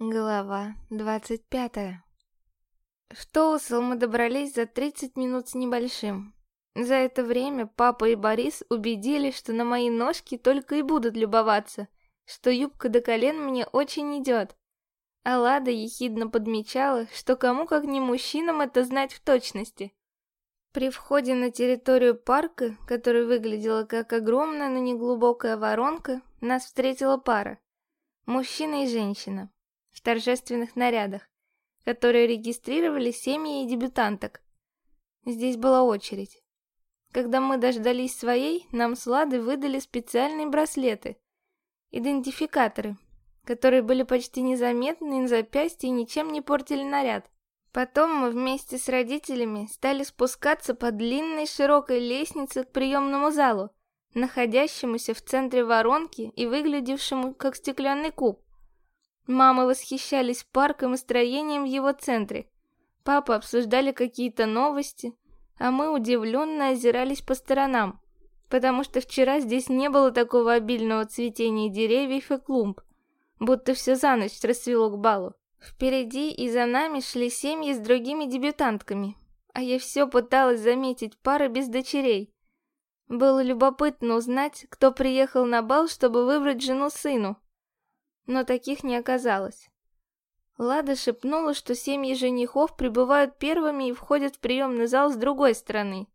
Глава 25 В Тоусел мы добрались за 30 минут с небольшим. За это время папа и Борис убедились, что на мои ножки только и будут любоваться, что юбка до колен мне очень идет. А Лада ехидно подмечала, что кому как не мужчинам это знать в точности. При входе на территорию парка, которая выглядела как огромная, но неглубокая воронка, нас встретила пара. Мужчина и женщина в торжественных нарядах, которые регистрировали семьи и дебютанток. Здесь была очередь. Когда мы дождались своей, нам с Ладой выдали специальные браслеты, идентификаторы, которые были почти незаметны на запястье и ничем не портили наряд. Потом мы вместе с родителями стали спускаться по длинной широкой лестнице к приемному залу, находящемуся в центре воронки и выглядевшему как стеклянный куб. Мамы восхищались парком и строением в его центре. Папа обсуждали какие-то новости, а мы удивленно озирались по сторонам, потому что вчера здесь не было такого обильного цветения деревьев и клумб, будто все за ночь расцвело к балу. Впереди и за нами шли семьи с другими дебютантками, а я все пыталась заметить пары без дочерей. Было любопытно узнать, кто приехал на бал, чтобы выбрать жену сыну но таких не оказалось. Лада шепнула, что семьи женихов прибывают первыми и входят в приемный зал с другой стороны.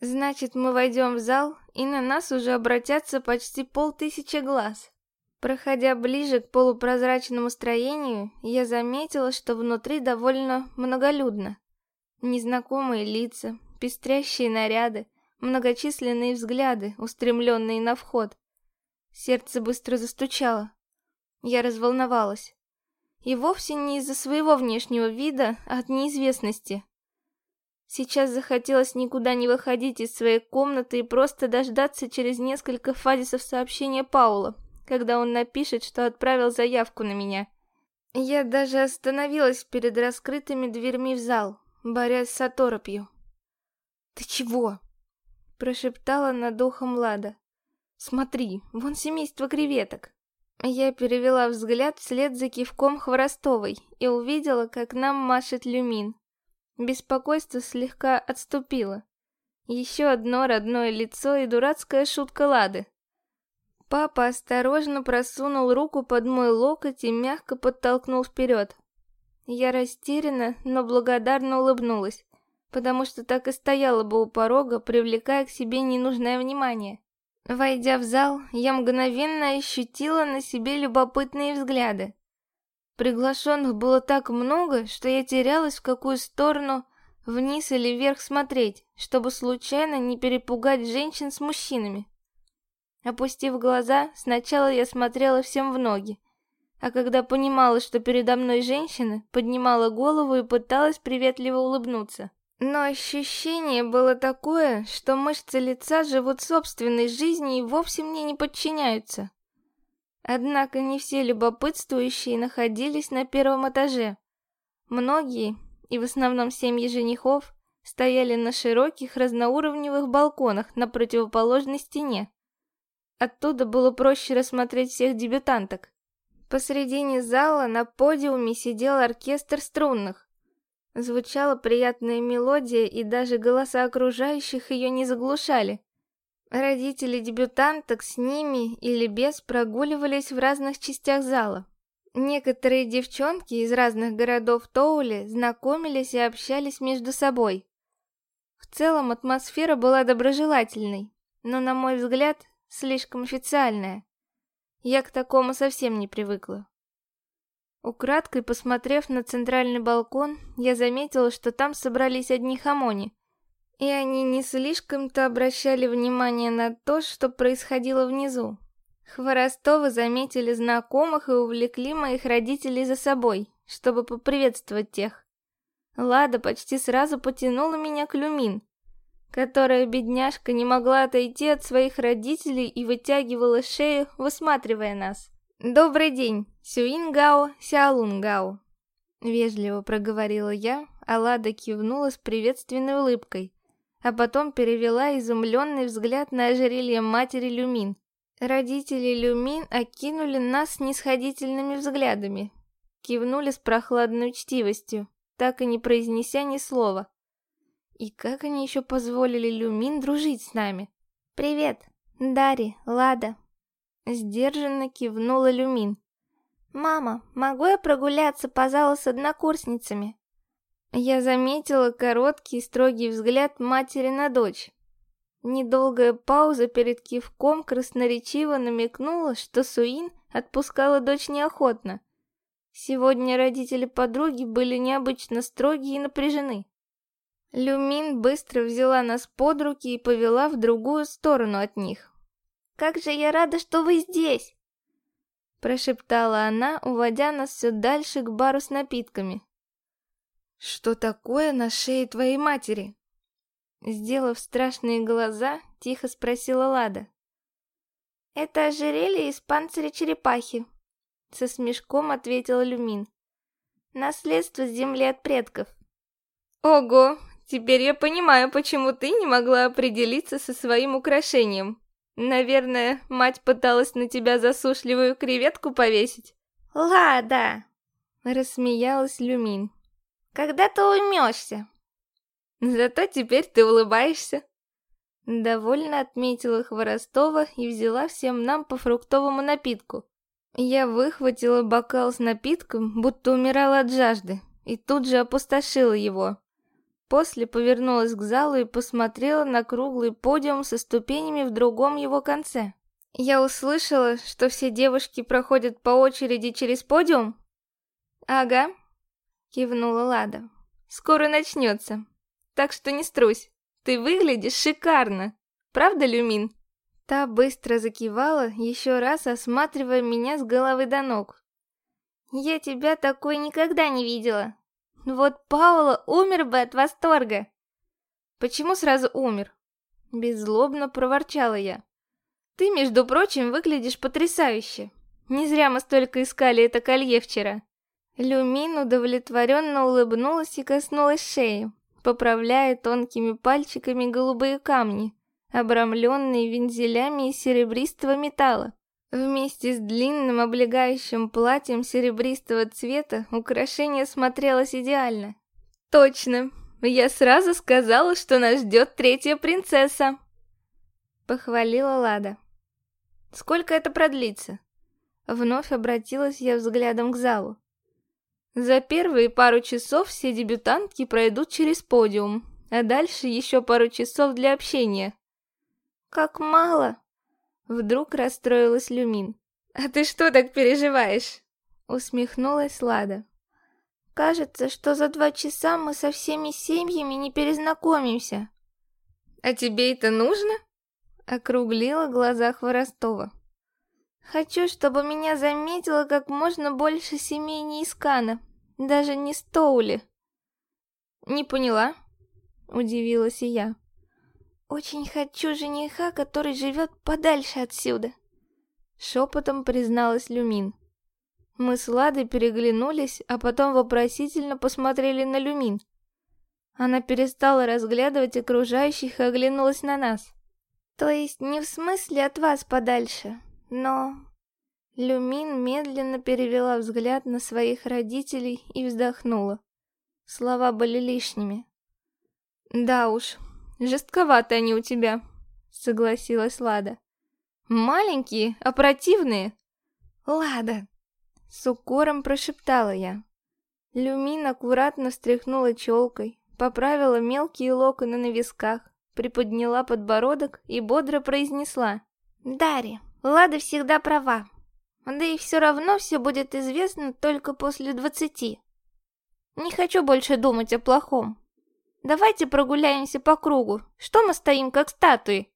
Значит, мы войдем в зал, и на нас уже обратятся почти полтысячи глаз. Проходя ближе к полупрозрачному строению, я заметила, что внутри довольно многолюдно. Незнакомые лица, пестрящие наряды, многочисленные взгляды, устремленные на вход. Сердце быстро застучало. Я разволновалась. И вовсе не из-за своего внешнего вида, а от неизвестности. Сейчас захотелось никуда не выходить из своей комнаты и просто дождаться через несколько фазисов сообщения Паула, когда он напишет, что отправил заявку на меня. Я даже остановилась перед раскрытыми дверьми в зал, борясь с оторопью. «Ты чего?» – прошептала над ухом Лада. «Смотри, вон семейство креветок». Я перевела взгляд вслед за кивком Хворостовой и увидела, как нам машет люмин. Беспокойство слегка отступило. Еще одно родное лицо и дурацкая шутка Лады. Папа осторожно просунул руку под мой локоть и мягко подтолкнул вперед. Я растерянно, но благодарно улыбнулась, потому что так и стояла бы у порога, привлекая к себе ненужное внимание. Войдя в зал, я мгновенно ощутила на себе любопытные взгляды. Приглашенных было так много, что я терялась в какую сторону, вниз или вверх смотреть, чтобы случайно не перепугать женщин с мужчинами. Опустив глаза, сначала я смотрела всем в ноги, а когда понимала, что передо мной женщина, поднимала голову и пыталась приветливо улыбнуться. Но ощущение было такое, что мышцы лица живут собственной жизнью и вовсе мне не подчиняются. Однако не все любопытствующие находились на первом этаже. Многие, и в основном семьи женихов, стояли на широких разноуровневых балконах на противоположной стене. Оттуда было проще рассмотреть всех дебютанток. Посредине зала на подиуме сидел оркестр струнных, Звучала приятная мелодия, и даже голоса окружающих ее не заглушали. Родители дебютанток с ними или без прогуливались в разных частях зала. Некоторые девчонки из разных городов Тоули знакомились и общались между собой. В целом атмосфера была доброжелательной, но, на мой взгляд, слишком официальная. Я к такому совсем не привыкла. Украдкой посмотрев на центральный балкон, я заметила, что там собрались одни хамони. И они не слишком-то обращали внимание на то, что происходило внизу. Хворостовы заметили знакомых и увлекли моих родителей за собой, чтобы поприветствовать тех. Лада почти сразу потянула меня к Люмин, которая, бедняжка, не могла отойти от своих родителей и вытягивала шею, высматривая нас. «Добрый день, Сюингао Сяолунгао», — вежливо проговорила я, а Лада кивнула с приветственной улыбкой, а потом перевела изумленный взгляд на ожерелье матери Люмин. Родители Люмин окинули нас снисходительными взглядами. кивнули с прохладной учтивостью, так и не произнеся ни слова. И как они еще позволили Люмин дружить с нами? «Привет, Дари, Лада!» Сдержанно кивнула Люмин. «Мама, могу я прогуляться по залу с однокурсницами?» Я заметила короткий строгий взгляд матери на дочь. Недолгая пауза перед кивком красноречиво намекнула, что Суин отпускала дочь неохотно. Сегодня родители подруги были необычно строги и напряжены. Люмин быстро взяла нас под руки и повела в другую сторону от них. «Как же я рада, что вы здесь!» Прошептала она, уводя нас все дальше к бару с напитками. «Что такое на шее твоей матери?» Сделав страшные глаза, тихо спросила Лада. «Это ожерелье из панциря черепахи», — со смешком ответила Люмин. «Наследство с земли от предков». «Ого, Теперь я понимаю, почему ты не могла определиться со своим украшением. Наверное, мать пыталась на тебя засушливую креветку повесить. Лада! Рассмеялась Люмин. Когда ты уймешься? Зато теперь ты улыбаешься. Довольно отметила Хворостова и взяла всем нам по фруктовому напитку. Я выхватила бокал с напитком, будто умирала от жажды, и тут же опустошила его. После повернулась к залу и посмотрела на круглый подиум со ступенями в другом его конце. Я услышала, что все девушки проходят по очереди через подиум? Ага, кивнула Лада. Скоро начнется. Так что не струсь. Ты выглядишь шикарно. Правда, Люмин? Та быстро закивала, еще раз осматривая меня с головы до ног. Я тебя такой никогда не видела. Вот Паула умер бы от восторга. Почему сразу умер? Беззлобно проворчала я. Ты, между прочим, выглядишь потрясающе. Не зря мы столько искали это колье вчера. Люмин удовлетворенно улыбнулась и коснулась шеи, поправляя тонкими пальчиками голубые камни, обрамленные вензелями из серебристого металла. Вместе с длинным облегающим платьем серебристого цвета украшение смотрелось идеально. Точно, я сразу сказала, что нас ждет третья принцесса. Похвалила Лада. Сколько это продлится? Вновь обратилась я взглядом к залу. За первые пару часов все дебютантки пройдут через подиум, а дальше еще пару часов для общения. Как мало, Вдруг расстроилась Люмин. «А ты что так переживаешь?» Усмехнулась Лада. «Кажется, что за два часа мы со всеми семьями не перезнакомимся». «А тебе это нужно?» Округлила глаза Хворостова. «Хочу, чтобы меня заметило как можно больше семей не Искана, даже не Стоули». «Не поняла?» Удивилась и я. «Очень хочу жениха, который живет подальше отсюда», — шепотом призналась Люмин. Мы с Ладой переглянулись, а потом вопросительно посмотрели на Люмин. Она перестала разглядывать окружающих и оглянулась на нас. «То есть не в смысле от вас подальше, но...» Люмин медленно перевела взгляд на своих родителей и вздохнула. Слова были лишними. «Да уж, Жестковаты они у тебя, согласилась Лада. Маленькие, а противные. Лада, с укором прошептала я. Люмин аккуратно встряхнула челкой, поправила мелкие локоны на висках, приподняла подбородок и бодро произнесла. «Дарья, Лада всегда права. Да и все равно все будет известно только после двадцати. Не хочу больше думать о плохом. Давайте прогуляемся по кругу. Что мы стоим, как статуи?»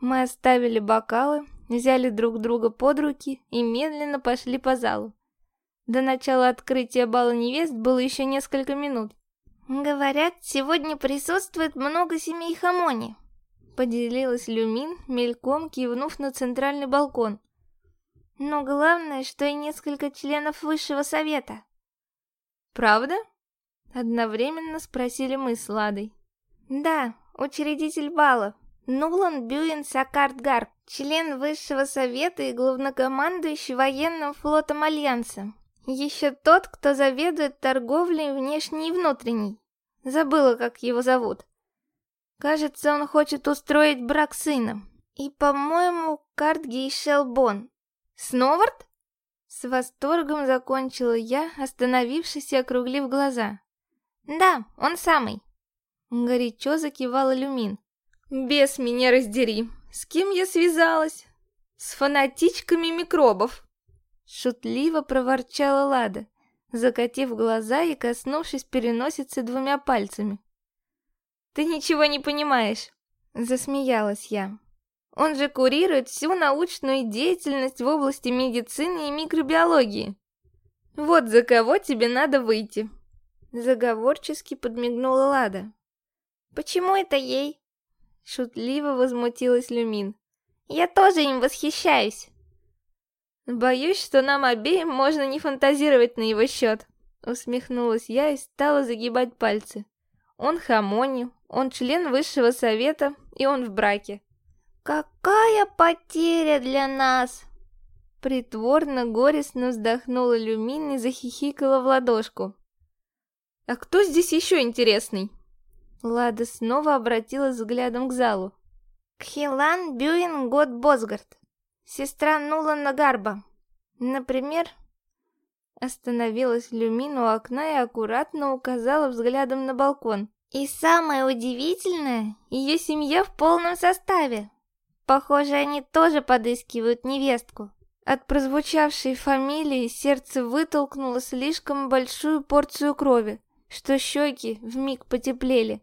Мы оставили бокалы, взяли друг друга под руки и медленно пошли по залу. До начала открытия бала невест было еще несколько минут. «Говорят, сегодня присутствует много семей Хамони», — поделилась Люмин, мельком кивнув на центральный балкон. «Но главное, что и несколько членов высшего совета». «Правда?» Одновременно спросили мы с Ладой. Да, учредитель бала. Нулан Бюин Сакартгар, член Высшего Совета и главнокомандующий военным флотом Альянса. Еще тот, кто заведует торговлей внешней и внутренней. Забыла, как его зовут. Кажется, он хочет устроить брак сына. И, по-моему, Картги и Шелбон. Сновард? С восторгом закончила я, остановившись и округлив глаза. Да, он самый. Горячо закивала Люмин. Бес меня раздери. С кем я связалась? С фанатичками микробов. Шутливо проворчала Лада, закатив глаза и коснувшись переносицы двумя пальцами. «Ты ничего не понимаешь», — засмеялась я. «Он же курирует всю научную деятельность в области медицины и микробиологии. Вот за кого тебе надо выйти». Заговорчески подмигнула Лада. «Почему это ей?» Шутливо возмутилась Люмин. «Я тоже им восхищаюсь». «Боюсь, что нам обеим можно не фантазировать на его счет», усмехнулась я и стала загибать пальцы. Он хамони, он член высшего совета, и он в браке. «Какая потеря для нас!» Притворно, горестно вздохнула Люмин и захихикала в ладошку. «А кто здесь еще интересный?» Лада снова обратилась взглядом к залу. «Кхилан Бюин Год Босгард, сестра Нулана Гарба. Например...» Остановилась Люмин у окна и аккуратно указала взглядом на балкон. И самое удивительное, ее семья в полном составе. Похоже, они тоже подыскивают невестку. От прозвучавшей фамилии сердце вытолкнуло слишком большую порцию крови, что щеки вмиг потеплели.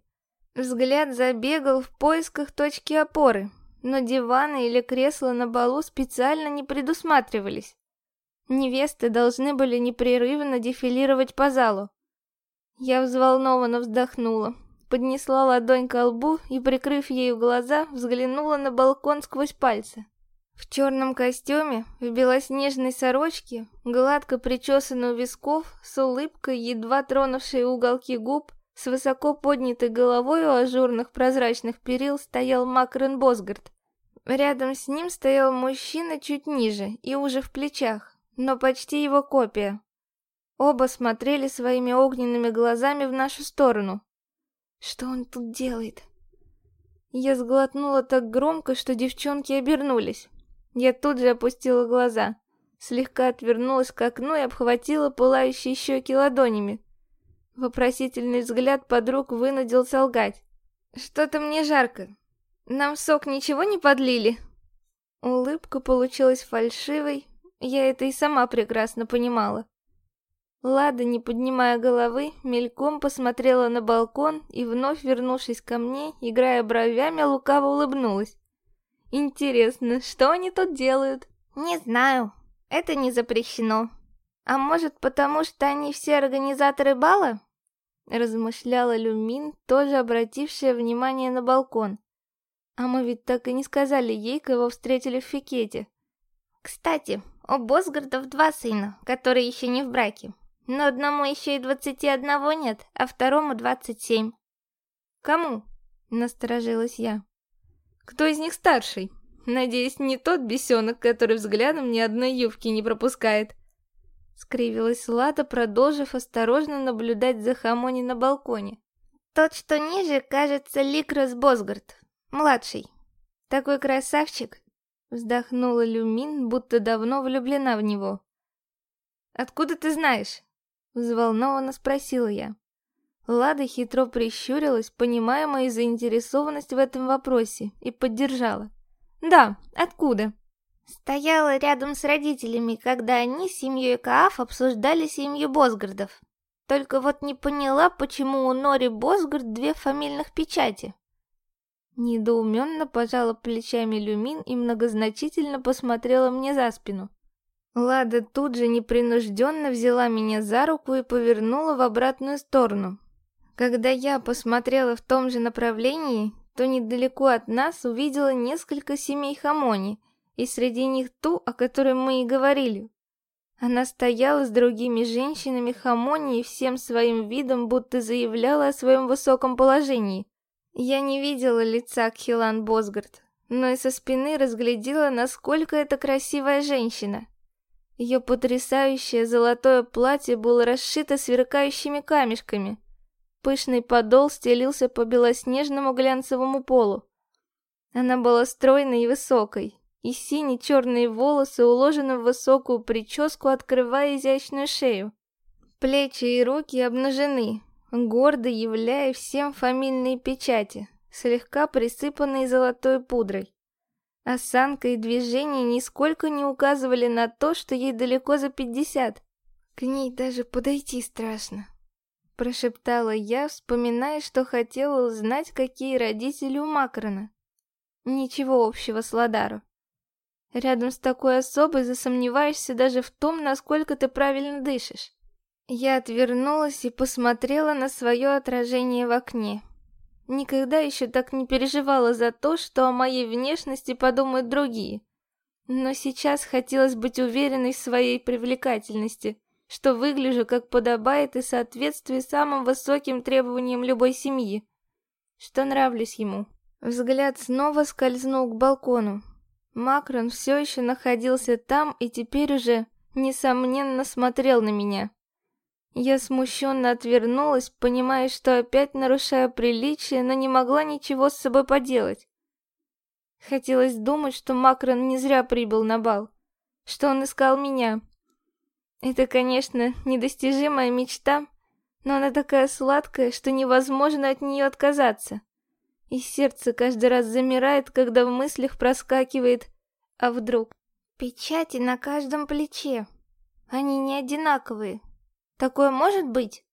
Взгляд забегал в поисках точки опоры, но диваны или кресла на балу специально не предусматривались. Невесты должны были непрерывно дефилировать по залу. Я взволнованно вздохнула, поднесла ладонь к лбу и, прикрыв ею глаза, взглянула на балкон сквозь пальцы. В черном костюме, в белоснежной сорочке, гладко причесанной у висков, с улыбкой, едва тронувшей уголки губ, с высоко поднятой головой у ажурных прозрачных перил стоял Макрон Босгард. Рядом с ним стоял мужчина чуть ниже и уже в плечах, но почти его копия. Оба смотрели своими огненными глазами в нашу сторону. Что он тут делает? Я сглотнула так громко, что девчонки обернулись. Я тут же опустила глаза, слегка отвернулась к окну и обхватила пылающие щеки ладонями. Вопросительный взгляд подруг вынудил солгать. «Что-то мне жарко. Нам сок ничего не подлили?» Улыбка получилась фальшивой, я это и сама прекрасно понимала. Лада, не поднимая головы, мельком посмотрела на балкон и, вновь вернувшись ко мне, играя бровями, лукаво улыбнулась. «Интересно, что они тут делают?» «Не знаю. Это не запрещено. А может, потому что они все организаторы бала?» Размышляла Люмин, тоже обратившая внимание на балкон. «А мы ведь так и не сказали ей, кого встретили в Фикете». «Кстати, у Босгардов два сына, которые еще не в браке. Но одному еще и двадцати одного нет, а второму двадцать семь. Кому? Насторожилась я. Кто из них старший? Надеюсь, не тот бесенок, который взглядом ни одной юбки не пропускает. Скривилась Лада, продолжив осторожно наблюдать за Хамони на балконе. Тот, что ниже, кажется, Ликрас Босгард, младший. Такой красавчик. Вздохнула Люмин, будто давно влюблена в него. «Откуда ты знаешь?» Взволнованно спросила я. Лада хитро прищурилась, понимая мою заинтересованность в этом вопросе, и поддержала. «Да, откуда?» Стояла рядом с родителями, когда они с семьей Кааф обсуждали семью Босгардов. Только вот не поняла, почему у Нори Босгард две фамильных печати. Недоуменно пожала плечами Люмин и многозначительно посмотрела мне за спину. Лада тут же непринужденно взяла меня за руку и повернула в обратную сторону. Когда я посмотрела в том же направлении, то недалеко от нас увидела несколько семей Хамони, и среди них ту, о которой мы и говорили. Она стояла с другими женщинами Хамони и всем своим видом будто заявляла о своем высоком положении. Я не видела лица Кхилан Босгард, но и со спины разглядела, насколько это красивая женщина. Ее потрясающее золотое платье было расшито сверкающими камешками. Пышный подол стелился по белоснежному глянцевому полу. Она была стройной и высокой, и сине-черные волосы уложены в высокую прическу, открывая изящную шею. Плечи и руки обнажены, гордо являя всем фамильные печати, слегка присыпанные золотой пудрой. Осанка и движения нисколько не указывали на то, что ей далеко за пятьдесят. К ней даже подойти страшно. Прошептала я, вспоминая, что хотела узнать, какие родители у Макрона. Ничего общего с Ладару. Рядом с такой особой засомневаешься даже в том, насколько ты правильно дышишь. Я отвернулась и посмотрела на свое отражение в окне. Никогда еще так не переживала за то, что о моей внешности подумают другие. Но сейчас хотелось быть уверенной в своей привлекательности, что выгляжу как подобает и соответствую самым высоким требованиям любой семьи, что нравлюсь ему. Взгляд снова скользнул к балкону. Макрон все еще находился там и теперь уже, несомненно, смотрел на меня. Я смущенно отвернулась, понимая, что опять нарушаю приличие, но не могла ничего с собой поделать. Хотелось думать, что Макрон не зря прибыл на бал, что он искал меня. Это, конечно, недостижимая мечта, но она такая сладкая, что невозможно от нее отказаться. И сердце каждый раз замирает, когда в мыслях проскакивает «А вдруг?» Печати на каждом плече. Они не одинаковые, Такое может быть?»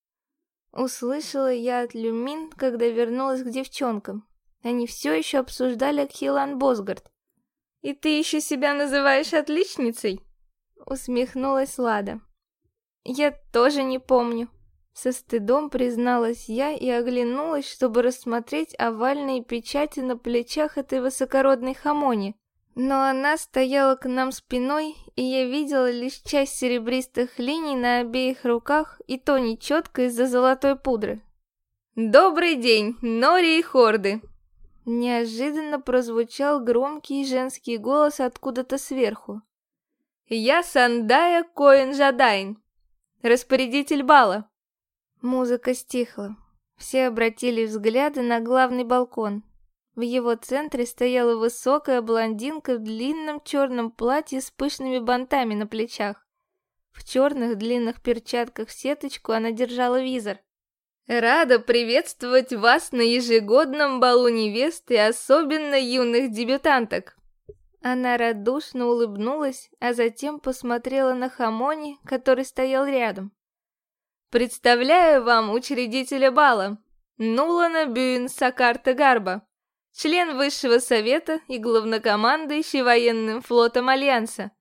Услышала я от Люмин, когда вернулась к девчонкам. Они все еще обсуждали Кхилан Босгард. «И ты еще себя называешь отличницей?» Усмехнулась Лада. «Я тоже не помню». Со стыдом призналась я и оглянулась, чтобы рассмотреть овальные печати на плечах этой высокородной хамони. Но она стояла к нам спиной, и я видела лишь часть серебристых линий на обеих руках, и то нечетко из-за золотой пудры. «Добрый день, Нори и Хорды!» Неожиданно прозвучал громкий женский голос откуда-то сверху. «Я Сандая Коэн-Жадайн, распорядитель бала!» Музыка стихла. Все обратили взгляды на главный балкон. В его центре стояла высокая блондинка в длинном черном платье с пышными бантами на плечах. В черных длинных перчатках сеточку она держала визор. «Рада приветствовать вас на ежегодном балу невест и особенно юных дебютанток!» Она радушно улыбнулась, а затем посмотрела на Хамони, который стоял рядом. «Представляю вам учредителя бала, Нулана Бюин Сакарта Гарба член Высшего Совета и главнокомандующий военным флотом Альянса,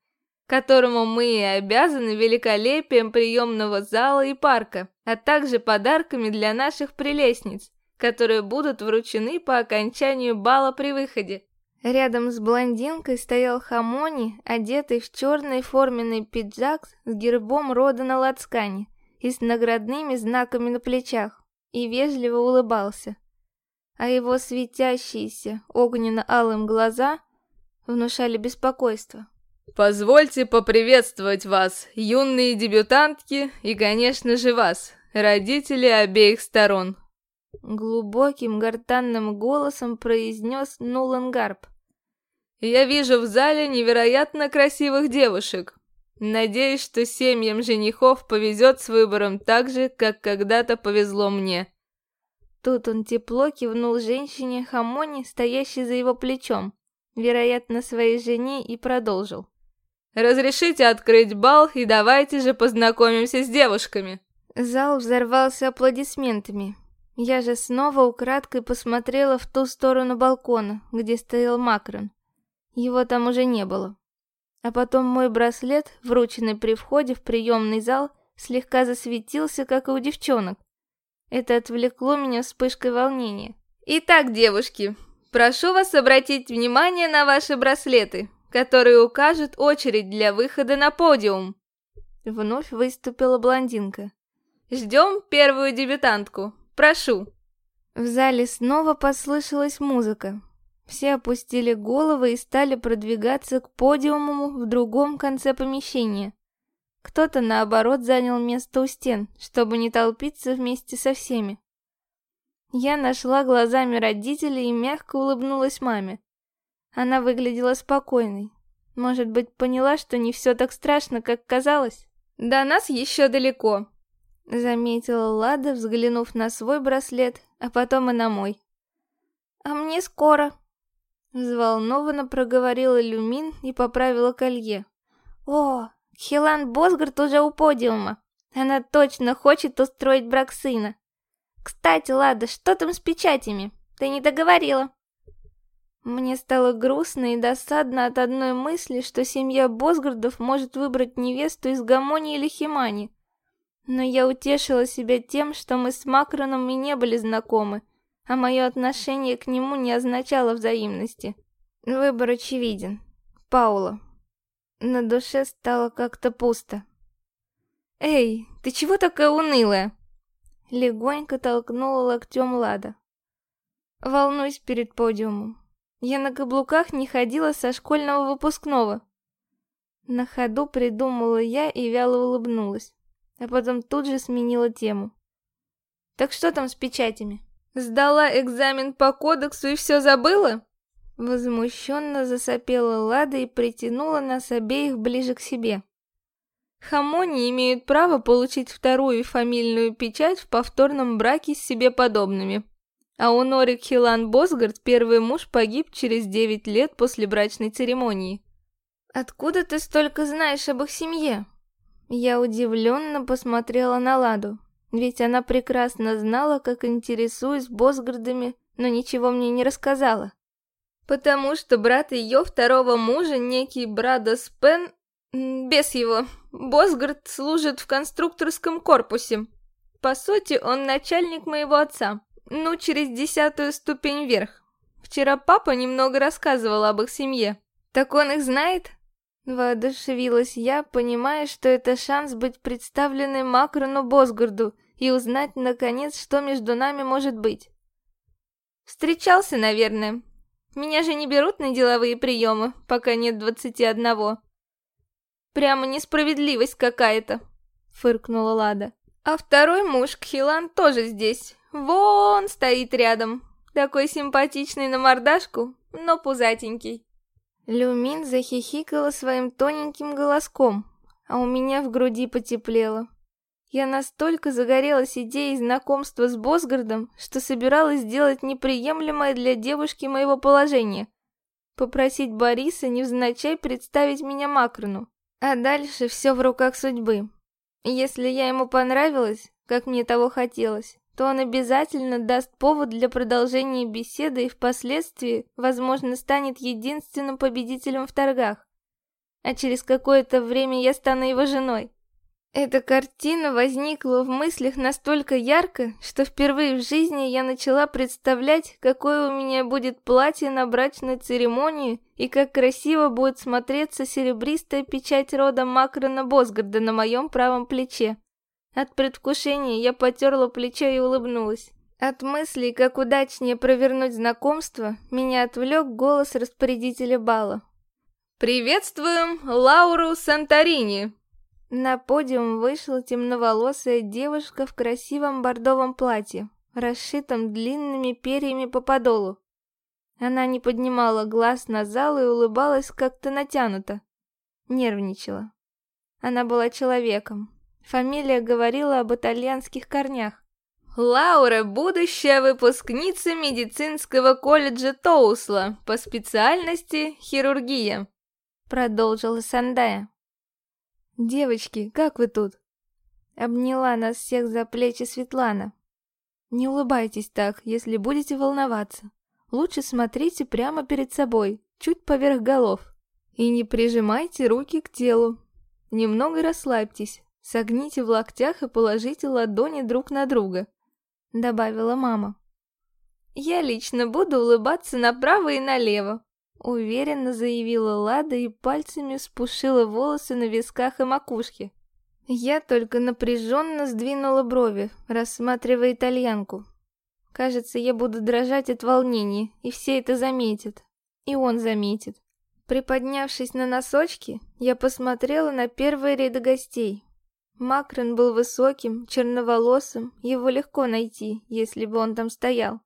которому мы и обязаны великолепием приемного зала и парка, а также подарками для наших прелестниц, которые будут вручены по окончанию бала при выходе. Рядом с блондинкой стоял Хамони, одетый в черный форменный пиджак с гербом рода на лацкане и с наградными знаками на плечах, и вежливо улыбался а его светящиеся огненно-алым глаза внушали беспокойство. «Позвольте поприветствовать вас, юные дебютантки, и, конечно же, вас, родители обеих сторон!» Глубоким гортанным голосом произнес Нулан Гарп. «Я вижу в зале невероятно красивых девушек. Надеюсь, что семьям женихов повезет с выбором так же, как когда-то повезло мне. Тут он тепло кивнул женщине Хамони, стоящей за его плечом, вероятно, своей жене, и продолжил. «Разрешите открыть бал и давайте же познакомимся с девушками!» Зал взорвался аплодисментами. Я же снова украдкой посмотрела в ту сторону балкона, где стоял Макрон. Его там уже не было. А потом мой браслет, врученный при входе в приемный зал, слегка засветился, как и у девчонок. Это отвлекло меня вспышкой волнения. Итак, девушки, прошу вас обратить внимание на ваши браслеты, которые укажут очередь для выхода на подиум. Вновь выступила блондинка. Ждем первую дебютантку. Прошу. В зале снова послышалась музыка. Все опустили головы и стали продвигаться к подиуму в другом конце помещения. Кто-то, наоборот, занял место у стен, чтобы не толпиться вместе со всеми. Я нашла глазами родителей и мягко улыбнулась маме. Она выглядела спокойной. Может быть, поняла, что не все так страшно, как казалось? До нас еще далеко, заметила Лада, взглянув на свой браслет, а потом и на мой. А мне скоро. Взволнованно проговорила Люмин и поправила колье. О, Хилан Босгард уже у подиума. Она точно хочет устроить брак сына. Кстати, Лада, что там с печатями? Ты не договорила. Мне стало грустно и досадно от одной мысли, что семья Босгардов может выбрать невесту из Гамони или Химани. Но я утешила себя тем, что мы с Макроном и не были знакомы, а мое отношение к нему не означало взаимности. Выбор очевиден. Паула. На душе стало как-то пусто. «Эй, ты чего такая унылая?» Легонько толкнула локтем Лада. Волнуюсь перед подиумом. Я на каблуках не ходила со школьного выпускного. На ходу придумала я и вяло улыбнулась, а потом тут же сменила тему. Так что там с печатями? Сдала экзамен по кодексу и все забыла? Возмущенно засопела Лада и притянула нас обеих ближе к себе. Хамони имеют право получить вторую фамильную печать в повторном браке с себе подобными. А у Норик Хилан Босгард первый муж погиб через 9 лет после брачной церемонии. «Откуда ты столько знаешь об их семье?» Я удивленно посмотрела на Ладу, ведь она прекрасно знала, как интересуюсь Босгардами, но ничего мне не рассказала. «Потому что брат ее второго мужа, некий Брадос Пен, без его. Босгард служит в конструкторском корпусе. По сути, он начальник моего отца. Ну, через десятую ступень вверх. Вчера папа немного рассказывал об их семье. Так он их знает? Воодушевилась я, понимая, что это шанс быть представленной Макрону Босгарду и узнать, наконец, что между нами может быть. Встречался, наверное. Меня же не берут на деловые приемы, пока нет двадцати одного. Прямо несправедливость какая-то, фыркнула Лада. А второй муж Кхилан тоже здесь. Вон стоит рядом. Такой симпатичный на мордашку, но пузатенький. Люмин захихикала своим тоненьким голоском, а у меня в груди потеплело. Я настолько загорелась идеей знакомства с Босгардом, что собиралась сделать неприемлемое для девушки моего положения. Попросить Бориса невзначай представить меня Макрону. А дальше все в руках судьбы. Если я ему понравилась, как мне того хотелось, то он обязательно даст повод для продолжения беседы и впоследствии, возможно, станет единственным победителем в торгах. А через какое-то время я стану его женой. Эта картина возникла в мыслях настолько ярко, что впервые в жизни я начала представлять, какое у меня будет платье на брачную церемонию и как красиво будет смотреться серебристая печать рода Макрона Босгарда на моем правом плече. От предвкушения я потерла плечо и улыбнулась. От мыслей, как удачнее провернуть знакомство, меня отвлек голос распорядителя бала. «Приветствуем Лауру Санторини!» На подиум вышла темноволосая девушка в красивом бордовом платье, расшитом длинными перьями по подолу. Она не поднимала глаз на зал и улыбалась как-то натянуто. Нервничала. Она была человеком. Фамилия говорила об итальянских корнях. Лаура – будущая выпускница медицинского колледжа Тоусла по специальности хирургия, продолжила Сандая. «Девочки, как вы тут?» Обняла нас всех за плечи Светлана. «Не улыбайтесь так, если будете волноваться. Лучше смотрите прямо перед собой, чуть поверх голов. И не прижимайте руки к телу. Немного расслабьтесь, согните в локтях и положите ладони друг на друга», — добавила мама. «Я лично буду улыбаться направо и налево», Уверенно заявила Лада и пальцами спушила волосы на висках и макушке. Я только напряженно сдвинула брови, рассматривая итальянку. Кажется, я буду дрожать от волнения, и все это заметят. И он заметит. Приподнявшись на носочки, я посмотрела на первые ряды гостей. Макрон был высоким, черноволосым, его легко найти, если бы он там стоял.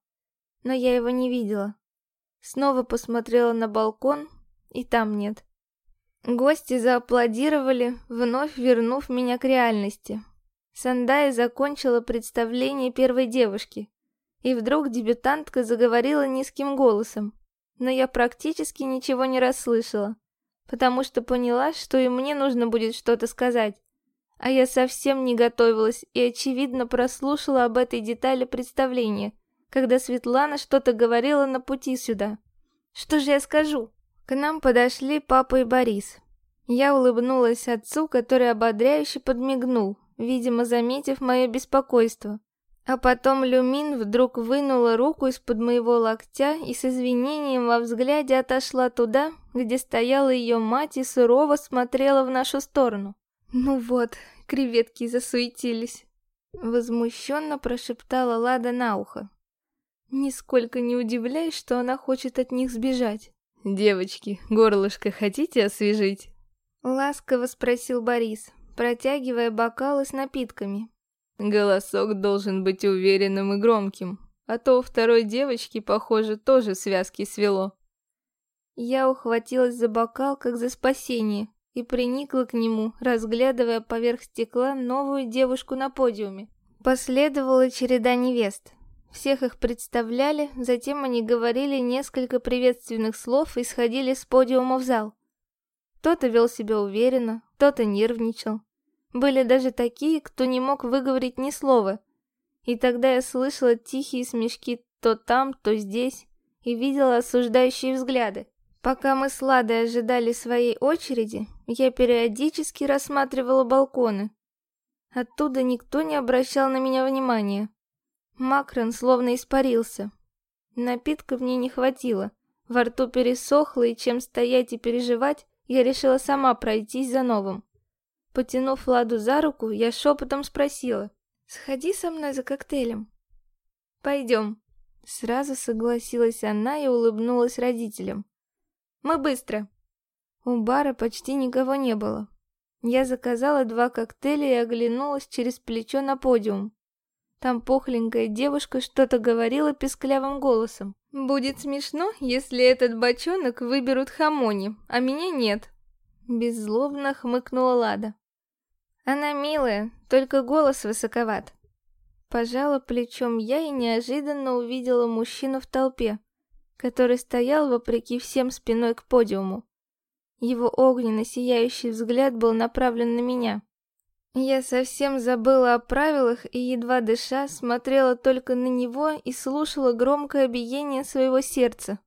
Но я его не видела. Снова посмотрела на балкон, и там нет. Гости зааплодировали, вновь вернув меня к реальности. Сандая закончила представление первой девушки, и вдруг дебютантка заговорила низким голосом, но я практически ничего не расслышала, потому что поняла, что и мне нужно будет что-то сказать. А я совсем не готовилась и, очевидно, прослушала об этой детали представления, когда Светлана что-то говорила на пути сюда. Что же я скажу? К нам подошли папа и Борис. Я улыбнулась отцу, который ободряюще подмигнул, видимо, заметив мое беспокойство. А потом Люмин вдруг вынула руку из-под моего локтя и с извинением во взгляде отошла туда, где стояла ее мать и сурово смотрела в нашу сторону. «Ну вот, креветки засуетились!» Возмущенно прошептала Лада на ухо. Нисколько не удивляюсь, что она хочет от них сбежать. «Девочки, горлышко хотите освежить?» Ласково спросил Борис, протягивая бокалы с напитками. Голосок должен быть уверенным и громким, а то у второй девочки, похоже, тоже связки свело. Я ухватилась за бокал, как за спасение, и приникла к нему, разглядывая поверх стекла новую девушку на подиуме. Последовала череда невест. Всех их представляли, затем они говорили несколько приветственных слов и сходили с подиума в зал. Кто-то вел себя уверенно, кто-то нервничал. Были даже такие, кто не мог выговорить ни слова. И тогда я слышала тихие смешки то там, то здесь, и видела осуждающие взгляды. Пока мы с Ладой ожидали своей очереди, я периодически рассматривала балконы. Оттуда никто не обращал на меня внимания. Макрон словно испарился. Напитка мне не хватило. Во рту пересохло, и чем стоять и переживать, я решила сама пройтись за новым. Потянув Ладу за руку, я шепотом спросила. «Сходи со мной за коктейлем». «Пойдем». Сразу согласилась она и улыбнулась родителям. Мы быстро. У бара почти никого не было. Я заказала два коктейля и оглянулась через плечо на подиум. Там пухленькая девушка что-то говорила песклявым голосом. «Будет смешно, если этот бочонок выберут хамони, а меня нет». Беззлобно хмыкнула Лада. Она милая, только голос высоковат. Пожала плечом я и неожиданно увидела мужчину в толпе который стоял вопреки всем спиной к подиуму. Его огненно сияющий взгляд был направлен на меня. Я совсем забыла о правилах и, едва дыша, смотрела только на него и слушала громкое биение своего сердца.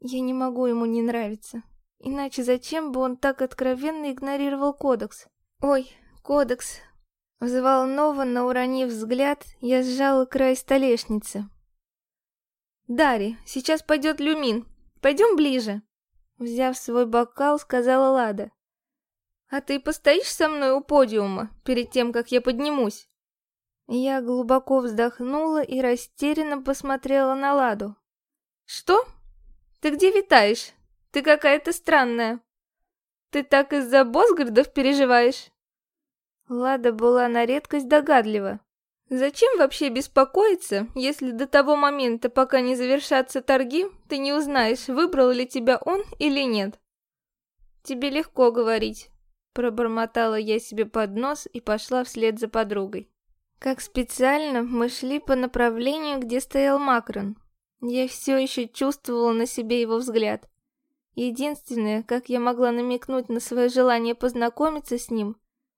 Я не могу ему не нравиться. Иначе зачем бы он так откровенно игнорировал кодекс? Ой, кодекс. Взволнованно уронив взгляд, я сжала край столешницы. «Дарри, сейчас пойдет люмин. Пойдем ближе». Взяв свой бокал, сказала Лада. «А ты постоишь со мной у подиума, перед тем, как я поднимусь?» Я глубоко вздохнула и растерянно посмотрела на Ладу. «Что? Ты где витаешь? Ты какая-то странная. Ты так из-за Босгардов переживаешь?» Лада была на редкость догадлива. Зачем вообще беспокоиться, если до того момента, пока не завершатся торги, ты не узнаешь, выбрал ли тебя он или нет? Тебе легко говорить, пробормотала я себе под нос и пошла вслед за подругой. Как специально мы шли по направлению, где стоял Макрон. Я все еще чувствовала на себе его взгляд. Единственное, как я могла намекнуть на свое желание познакомиться с ним,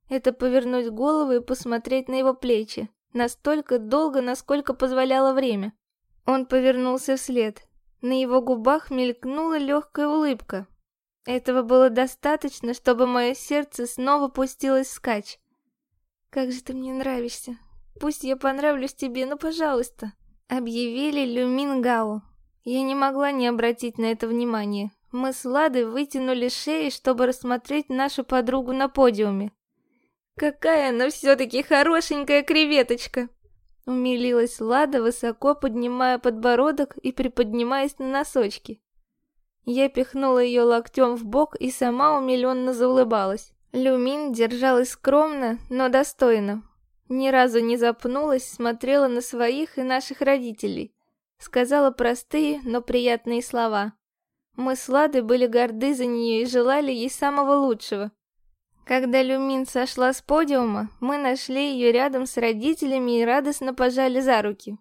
это повернуть голову и посмотреть на его плечи. Настолько долго, насколько позволяло время. Он повернулся вслед. На его губах мелькнула легкая улыбка. Этого было достаточно, чтобы мое сердце снова пустилось скач. «Как же ты мне нравишься! Пусть я понравлюсь тебе, но пожалуйста!» Объявили Люмингао. Я не могла не обратить на это внимание. Мы с Ладой вытянули шеи, чтобы рассмотреть нашу подругу на подиуме. Какая она все-таки хорошенькая креветочка!» Умилилась Лада, высоко поднимая подбородок и приподнимаясь на носочки. Я пихнула ее локтем в бок и сама умиленно заулыбалась. Люмин держалась скромно, но достойно. Ни разу не запнулась, смотрела на своих и наших родителей. Сказала простые, но приятные слова. Мы с Ладой были горды за нее и желали ей самого лучшего. Когда Люмин сошла с подиума, мы нашли ее рядом с родителями и радостно пожали за руки.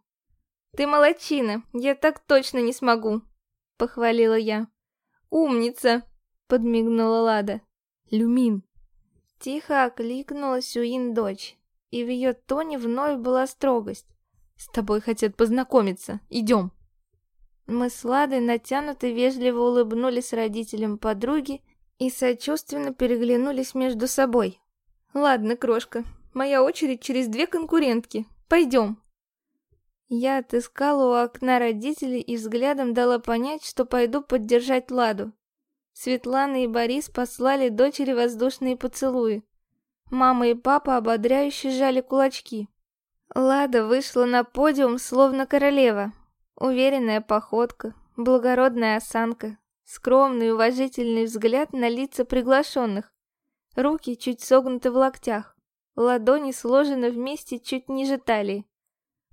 «Ты молодчина, я так точно не смогу», — похвалила я. «Умница!» — подмигнула Лада. «Люмин!» Тихо окликнула Сюин дочь, и в ее тоне вновь была строгость. «С тобой хотят познакомиться. Идем!» Мы с Ладой натянуто вежливо улыбнулись родителям подруги и сочувственно переглянулись между собой. «Ладно, крошка, моя очередь через две конкурентки. Пойдем!» Я отыскала у окна родителей и взглядом дала понять, что пойду поддержать Ладу. Светлана и Борис послали дочери воздушные поцелуи. Мама и папа ободряюще сжали кулачки. Лада вышла на подиум словно королева. Уверенная походка, благородная осанка, скромный уважительный взгляд на лица приглашенных. Руки чуть согнуты в локтях, ладони сложены вместе чуть ниже талии.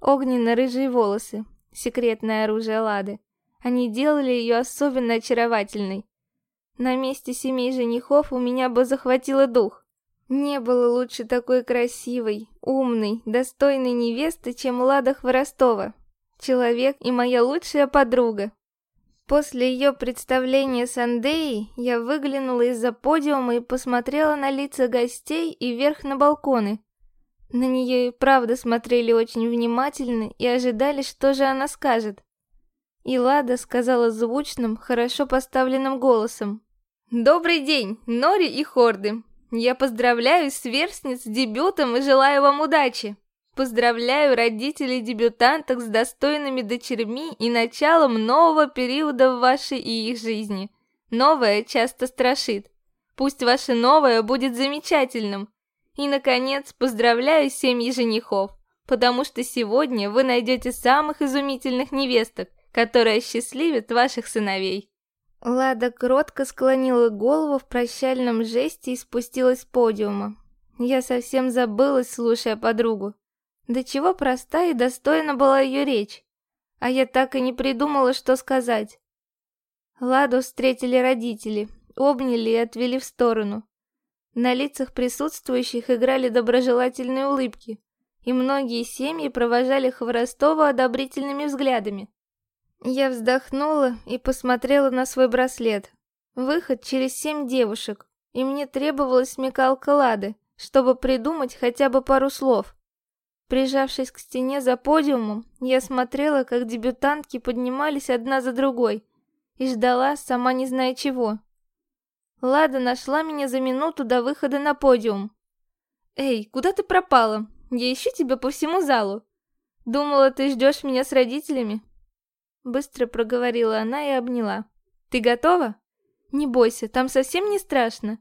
Огненно-рыжие волосы, секретное оружие Лады. Они делали ее особенно очаровательной. На месте семей женихов у меня бы захватило дух. Не было лучше такой красивой, умной, достойной невесты, чем Лада Хворостова. Человек и моя лучшая подруга. После ее представления с Андеей я выглянула из-за подиума и посмотрела на лица гостей и вверх на балконы. На нее и правда смотрели очень внимательно и ожидали, что же она скажет. И Лада сказала звучным, хорошо поставленным голосом. «Добрый день, Нори и Хорды! Я поздравляю сверстниц с дебютом и желаю вам удачи! Поздравляю родителей дебютанток с достойными дочерьми и началом нового периода в вашей и их жизни. Новое часто страшит. Пусть ваше новое будет замечательным, и, наконец, поздравляю семьи женихов, потому что сегодня вы найдете самых изумительных невесток, которые счастливят ваших сыновей. Лада кротко склонила голову в прощальном жесте и спустилась с подиума. Я совсем забылась, слушая подругу. До чего проста и достойна была ее речь. А я так и не придумала, что сказать. Ладу встретили родители, обняли и отвели в сторону. На лицах присутствующих играли доброжелательные улыбки, и многие семьи провожали Хворостова одобрительными взглядами. Я вздохнула и посмотрела на свой браслет. Выход через семь девушек, и мне требовалась смекалка Лады, чтобы придумать хотя бы пару слов. Прижавшись к стене за подиумом, я смотрела, как дебютантки поднимались одна за другой, и ждала, сама не зная чего. Лада нашла меня за минуту до выхода на подиум. «Эй, куда ты пропала? Я ищу тебя по всему залу. Думала, ты ждешь меня с родителями?» Быстро проговорила она и обняла. «Ты готова? Не бойся, там совсем не страшно.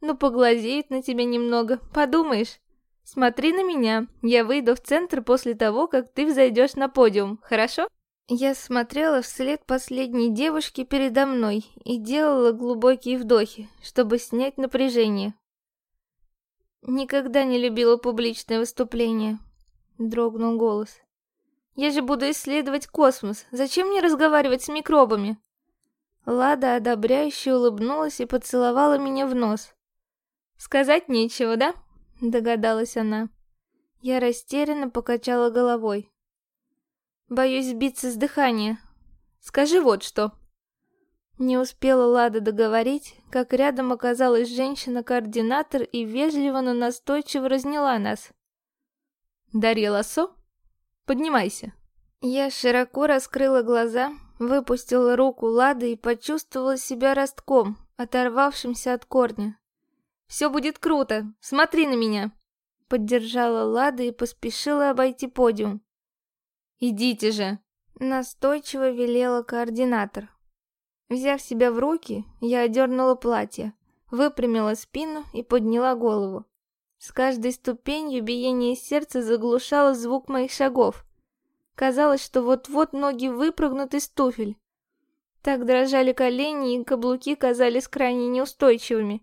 Ну, поглазеют на тебя немного, подумаешь. Смотри на меня, я выйду в центр после того, как ты взойдешь на подиум, хорошо?» Я смотрела вслед последней девушки передо мной и делала глубокие вдохи, чтобы снять напряжение. Никогда не любила публичное выступление. Дрогнул голос. Я же буду исследовать космос. Зачем мне разговаривать с микробами? Лада одобряюще улыбнулась и поцеловала меня в нос. «Сказать нечего, да?» — догадалась она. Я растерянно покачала головой. Боюсь сбиться с дыхания. Скажи вот что. Не успела Лада договорить, как рядом оказалась женщина-координатор и вежливо, но настойчиво разняла нас. Дарья Лосо, поднимайся. Я широко раскрыла глаза, выпустила руку Лады и почувствовала себя ростком, оторвавшимся от корня. «Все будет круто, смотри на меня!» Поддержала Лада и поспешила обойти подиум. «Идите же!» — настойчиво велела координатор. Взяв себя в руки, я одернула платье, выпрямила спину и подняла голову. С каждой ступенью биение сердца заглушало звук моих шагов. Казалось, что вот-вот ноги выпрыгнут из туфель. Так дрожали колени, и каблуки казались крайне неустойчивыми.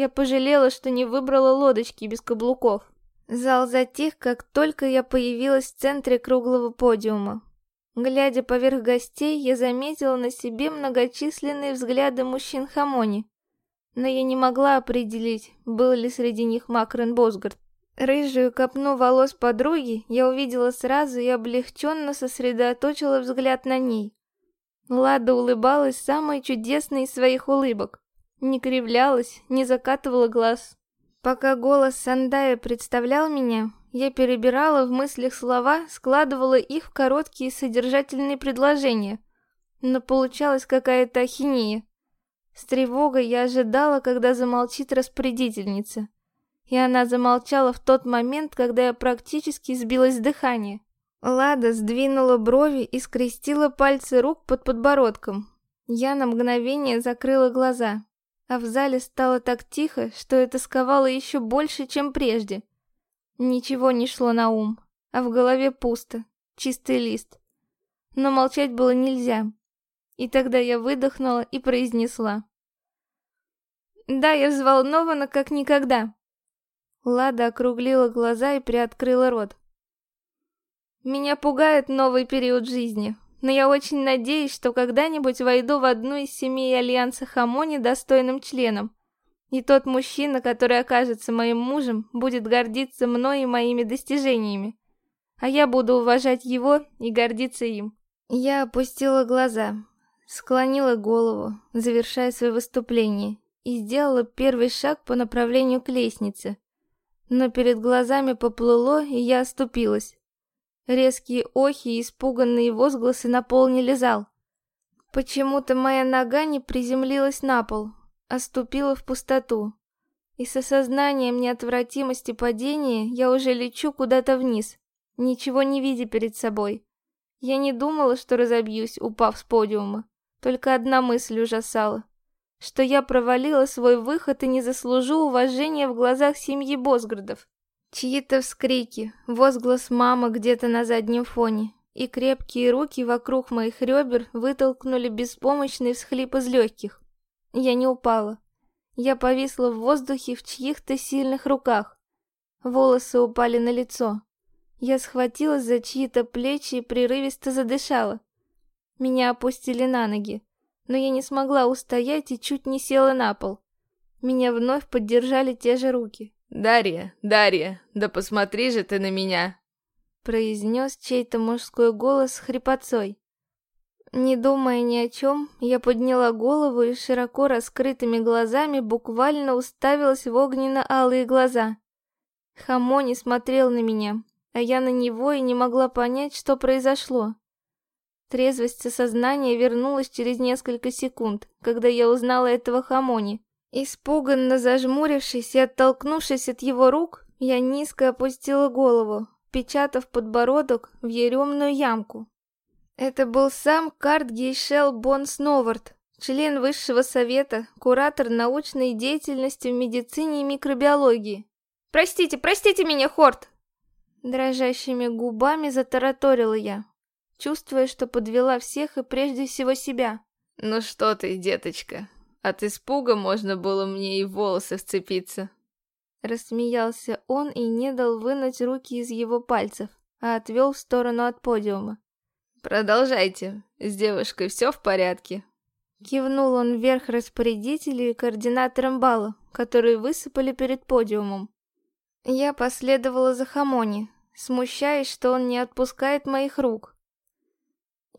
Я пожалела, что не выбрала лодочки без каблуков. Зал затих, как только я появилась в центре круглого подиума. Глядя поверх гостей, я заметила на себе многочисленные взгляды мужчин Хамони. Но я не могла определить, был ли среди них Макрен Босгард. Рыжую копну волос подруги я увидела сразу и облегченно сосредоточила взгляд на ней. Лада улыбалась самой чудесной из своих улыбок. Не кривлялась, не закатывала глаз. Пока голос Сандая представлял меня, я перебирала в мыслях слова, складывала их в короткие содержательные предложения. Но получалась какая-то ахинея. С тревогой я ожидала, когда замолчит распорядительница и она замолчала в тот момент, когда я практически сбилась с дыхания. Лада сдвинула брови и скрестила пальцы рук под подбородком. Я на мгновение закрыла глаза, а в зале стало так тихо, что это сковало еще больше, чем прежде. Ничего не шло на ум, а в голове пусто, чистый лист. Но молчать было нельзя. И тогда я выдохнула и произнесла. «Да, я взволнована как никогда». Лада округлила глаза и приоткрыла рот. Меня пугает новый период жизни, но я очень надеюсь, что когда-нибудь войду в одну из семей Альянса Хамони достойным членом. И тот мужчина, который окажется моим мужем, будет гордиться мной и моими достижениями. А я буду уважать его и гордиться им. Я опустила глаза, склонила голову, завершая свое выступление, и сделала первый шаг по направлению к лестнице но перед глазами поплыло, и я оступилась. Резкие охи и испуганные возгласы наполнили зал. Почему-то моя нога не приземлилась на пол, а ступила в пустоту. И с осознанием неотвратимости падения я уже лечу куда-то вниз, ничего не видя перед собой. Я не думала, что разобьюсь, упав с подиума. Только одна мысль ужасала что я провалила свой выход и не заслужу уважения в глазах семьи Босградов. Чьи-то вскрики, возглас мамы где-то на заднем фоне, и крепкие руки вокруг моих ребер вытолкнули беспомощный всхлип из легких. Я не упала. Я повисла в воздухе в чьих-то сильных руках. Волосы упали на лицо. Я схватилась за чьи-то плечи и прерывисто задышала. Меня опустили на ноги но я не смогла устоять и чуть не села на пол. Меня вновь поддержали те же руки. «Дарья, Дарья, да посмотри же ты на меня!» произнес чей-то мужской голос хрипотцой. Не думая ни о чем, я подняла голову и широко раскрытыми глазами буквально уставилась в огненно-алые глаза. Хамони смотрел на меня, а я на него и не могла понять, что произошло. Трезвость сознания вернулась через несколько секунд, когда я узнала этого Хамони. Испуганно зажмурившись и оттолкнувшись от его рук, я низко опустила голову, печатав подбородок в еремную ямку. Это был сам Карт Гейшел Бон Сновард, член высшего совета, куратор научной деятельности в медицине и микробиологии. «Простите, простите меня, Хорт!» Дрожащими губами затараторила я, чувствуя, что подвела всех и прежде всего себя. «Ну что ты, деточка, от испуга можно было мне и волосы вцепиться». Рассмеялся он и не дал вынуть руки из его пальцев, а отвел в сторону от подиума. «Продолжайте, с девушкой все в порядке?» Кивнул он вверх распорядителю и координаторам бала, которые высыпали перед подиумом. Я последовала за Хамони, смущаясь, что он не отпускает моих рук,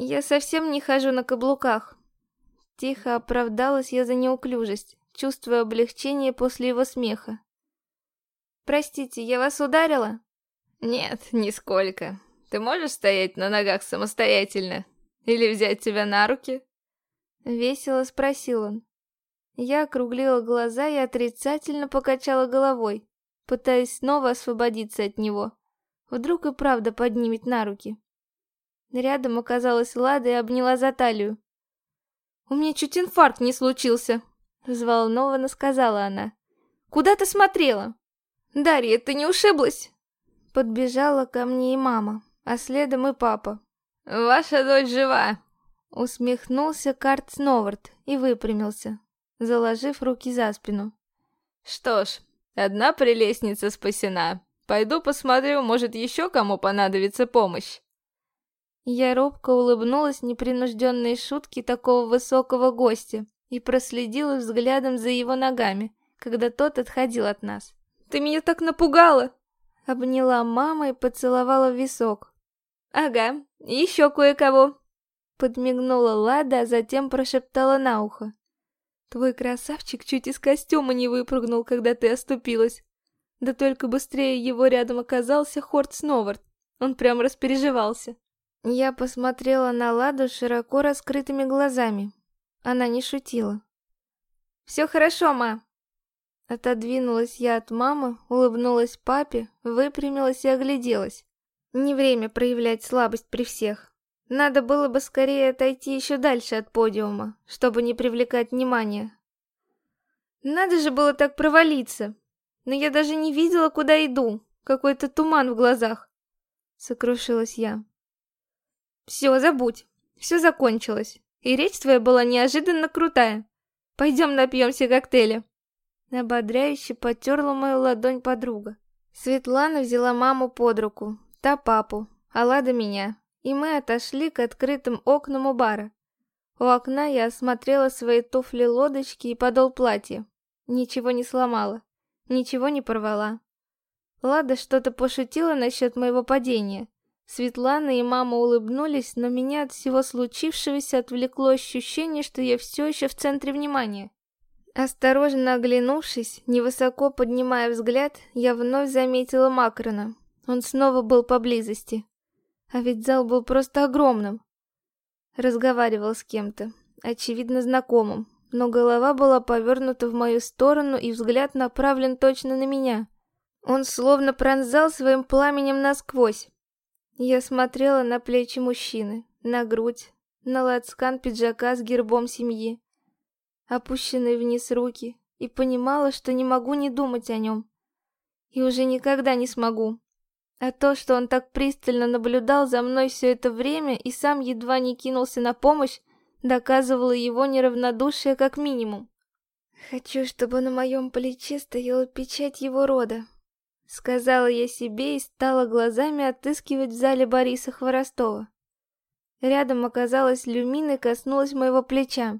я совсем не хожу на каблуках. Тихо оправдалась я за неуклюжесть, чувствуя облегчение после его смеха. Простите, я вас ударила? Нет, нисколько. Ты можешь стоять на ногах самостоятельно? Или взять тебя на руки? Весело спросил он. Я округлила глаза и отрицательно покачала головой, пытаясь снова освободиться от него. Вдруг и правда поднимет на руки. Рядом оказалась Лада и обняла за талию. «У меня чуть инфаркт не случился», — взволнованно сказала она. «Куда ты смотрела?» «Дарья, ты не ушиблась?» Подбежала ко мне и мама, а следом и папа. «Ваша дочь жива», Усмехнулся Карт Сновард и выпрямился, заложив руки за спину. Что ж, одна прелестница спасена. Пойду посмотрю, может, еще кому понадобится помощь. Я робко улыбнулась непринужденной шутке такого высокого гостя и проследила взглядом за его ногами, когда тот отходил от нас. «Ты меня так напугала!» Обняла мама и поцеловала в висок. «Ага, еще кое-кого!» Подмигнула Лада, а затем прошептала на ухо. «Твой красавчик чуть из костюма не выпрыгнул, когда ты оступилась. Да только быстрее его рядом оказался Хорт Сновард. Он прям распереживался». Я посмотрела на Ладу широко раскрытыми глазами. Она не шутила. «Все хорошо, ма!» Отодвинулась я от мамы, улыбнулась папе, выпрямилась и огляделась. Не время проявлять слабость при всех. Надо было бы скорее отойти еще дальше от подиума, чтобы не привлекать внимания. Надо же было так провалиться. Но я даже не видела, куда иду. Какой-то туман в глазах. Сокрушилась я. Все, забудь. Все закончилось. И речь твоя была неожиданно крутая. Пойдем напьемся коктейля. Ободряюще потерла мою ладонь подруга. Светлана взяла маму под руку, та папу, а Лада меня. И мы отошли к открытым окнам у бара. У окна я осмотрела свои туфли-лодочки и подол платья. Ничего не сломала, ничего не порвала. Лада что-то пошутила насчет моего падения, Светлана и мама улыбнулись, но меня от всего случившегося отвлекло ощущение, что я все еще в центре внимания. Осторожно оглянувшись, невысоко поднимая взгляд, я вновь заметила Макрона. Он снова был поблизости. А ведь зал был просто огромным. Разговаривал с кем-то, очевидно знакомым, но голова была повернута в мою сторону и взгляд направлен точно на меня. Он словно пронзал своим пламенем насквозь. Я смотрела на плечи мужчины, на грудь, на лацкан пиджака с гербом семьи, опущенные вниз руки, и понимала, что не могу не думать о нем. И уже никогда не смогу. А то, что он так пристально наблюдал за мной все это время и сам едва не кинулся на помощь, доказывало его неравнодушие как минимум. Хочу, чтобы на моем плече стояла печать его рода, Сказала я себе и стала глазами отыскивать в зале Бориса Хворостова. Рядом оказалась Люмина и коснулась моего плеча.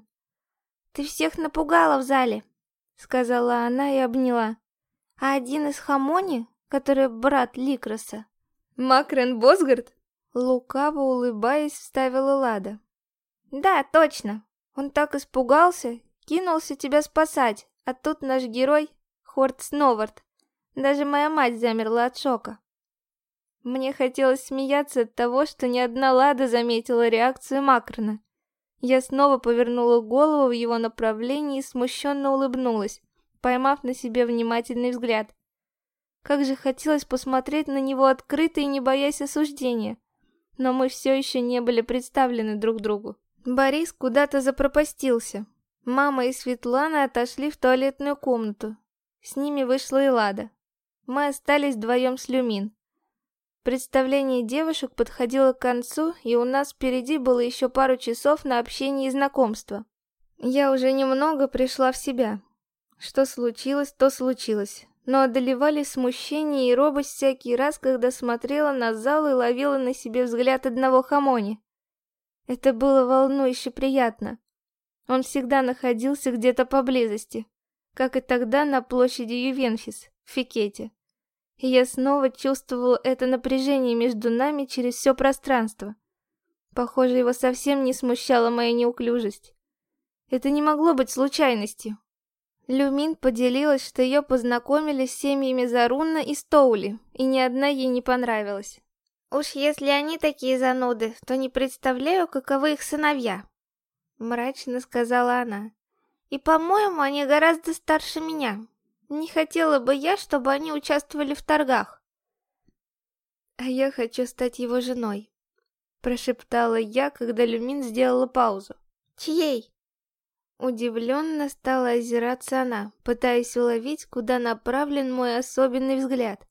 «Ты всех напугала в зале», — сказала она и обняла. «А один из Хамони, который брат Ликроса...» «Макрен Босгард?» Лукаво улыбаясь, вставила Лада. «Да, точно. Он так испугался, кинулся тебя спасать, а тут наш герой Хорт Сновард даже моя мать замерла от шока. Мне хотелось смеяться от того, что ни одна Лада заметила реакцию Макрона. Я снова повернула голову в его направлении и смущенно улыбнулась, поймав на себе внимательный взгляд. Как же хотелось посмотреть на него открыто и не боясь осуждения. Но мы все еще не были представлены друг другу. Борис куда-то запропастился. Мама и Светлана отошли в туалетную комнату. С ними вышла и Лада мы остались вдвоем с Люмин. Представление девушек подходило к концу, и у нас впереди было еще пару часов на общение и знакомство. Я уже немного пришла в себя. Что случилось, то случилось. Но одолевали смущение и робость всякий раз, когда смотрела на зал и ловила на себе взгляд одного хамони. Это было волнующе приятно. Он всегда находился где-то поблизости, как и тогда на площади Ювенфис, в Фикете и я снова чувствовала это напряжение между нами через все пространство. Похоже, его совсем не смущала моя неуклюжесть. Это не могло быть случайностью. Люмин поделилась, что ее познакомили с семьями Заруна и Стоули, и ни одна ей не понравилась. «Уж если они такие зануды, то не представляю, каковы их сыновья», — мрачно сказала она. «И, по-моему, они гораздо старше меня. Не хотела бы я, чтобы они участвовали в торгах. А я хочу стать его женой, прошептала я, когда Люмин сделала паузу. Чьей? Удивленно стала озираться она, пытаясь уловить, куда направлен мой особенный взгляд.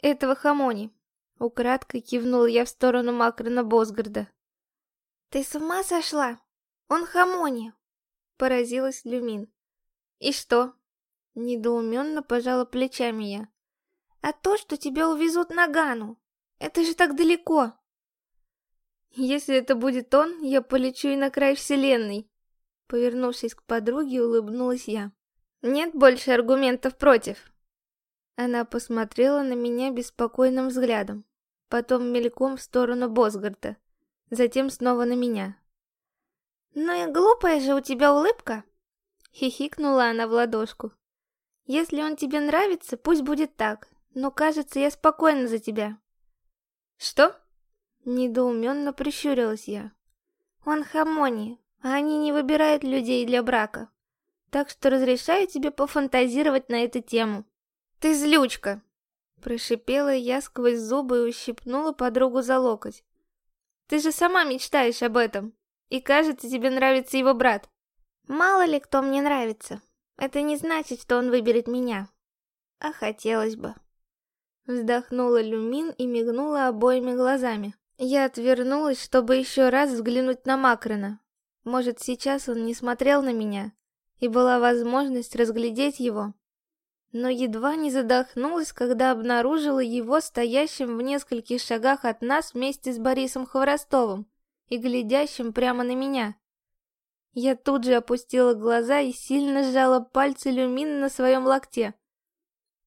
Этого Хамони. Украдкой кивнула я в сторону Макрона Босгарда. «Ты с ума сошла? Он Хамони!» Поразилась Люмин. «И что?» Недоуменно пожала плечами я. «А то, что тебя увезут на Гану. Это же так далеко!» «Если это будет он, я полечу и на край вселенной!» Повернувшись к подруге, улыбнулась я. «Нет больше аргументов против!» Она посмотрела на меня беспокойным взглядом, потом мельком в сторону Босгарта, затем снова на меня. «Ну и глупая же у тебя улыбка!» Хихикнула она в ладошку. «Если он тебе нравится, пусть будет так, но кажется, я спокойна за тебя». «Что?» Недоуменно прищурилась я. «Он Хамони, а они не выбирают людей для брака. Так что разрешаю тебе пофантазировать на эту тему». «Ты злючка!» Прошипела я сквозь зубы и ущипнула подругу за локоть. «Ты же сама мечтаешь об этом, и кажется, тебе нравится его брат». «Мало ли кто мне нравится. Это не значит, что он выберет меня. А хотелось бы». Вздохнула Люмин и мигнула обоими глазами. Я отвернулась, чтобы еще раз взглянуть на Макрона. Может, сейчас он не смотрел на меня, и была возможность разглядеть его но едва не задохнулась, когда обнаружила его стоящим в нескольких шагах от нас вместе с Борисом Хворостовым и глядящим прямо на меня. Я тут же опустила глаза и сильно сжала пальцы Люмин на своем локте.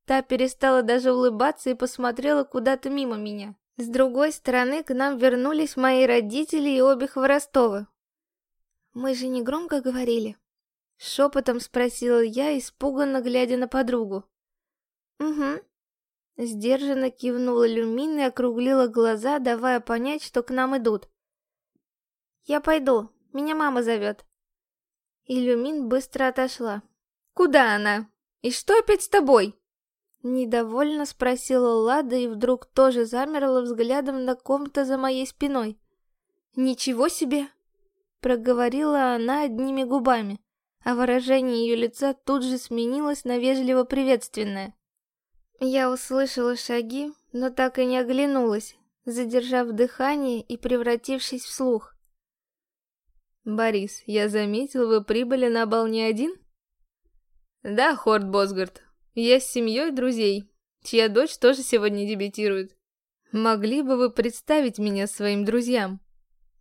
Та перестала даже улыбаться и посмотрела куда-то мимо меня. С другой стороны к нам вернулись мои родители и обе Хворостовы. Мы же не громко говорили. Шепотом спросила я, испуганно глядя на подругу. «Угу». Сдержанно кивнула Люмин и округлила глаза, давая понять, что к нам идут. «Я пойду, меня мама зовет». И Люмин быстро отошла. «Куда она? И что опять с тобой?» Недовольно спросила Лада и вдруг тоже замерла взглядом на ком-то за моей спиной. «Ничего себе!» Проговорила она одними губами а выражение ее лица тут же сменилось на вежливо-приветственное. Я услышала шаги, но так и не оглянулась, задержав дыхание и превратившись в слух. «Борис, я заметил, вы прибыли на бал не один?» «Да, Хорд Босгард, я с семьей друзей, чья дочь тоже сегодня дебютирует. Могли бы вы представить меня своим друзьям?»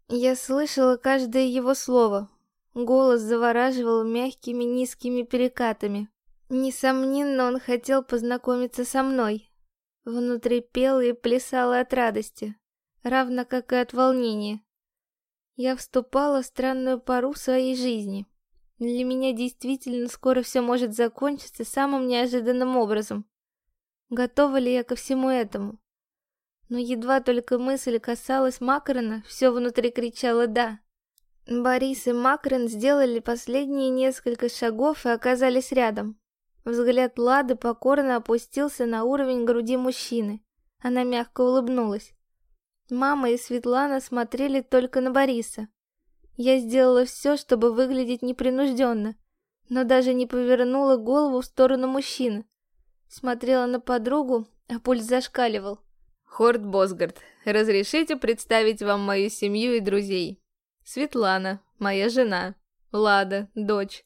Я слышала каждое его слово, Голос завораживал мягкими низкими перекатами. Несомненно, он хотел познакомиться со мной. Внутри пел и плясал от радости, равно как и от волнения. Я вступала в странную пару своей жизни. Для меня действительно скоро все может закончиться самым неожиданным образом. Готова ли я ко всему этому? Но едва только мысль касалась Макрона, все внутри кричало «да». Борис и Макрен сделали последние несколько шагов и оказались рядом. Взгляд Лады покорно опустился на уровень груди мужчины. Она мягко улыбнулась. Мама и Светлана смотрели только на Бориса. Я сделала все, чтобы выглядеть непринужденно, но даже не повернула голову в сторону мужчины. Смотрела на подругу, а пульс зашкаливал. «Хорд Босгард, разрешите представить вам мою семью и друзей?» Светлана, моя жена, Лада, дочь.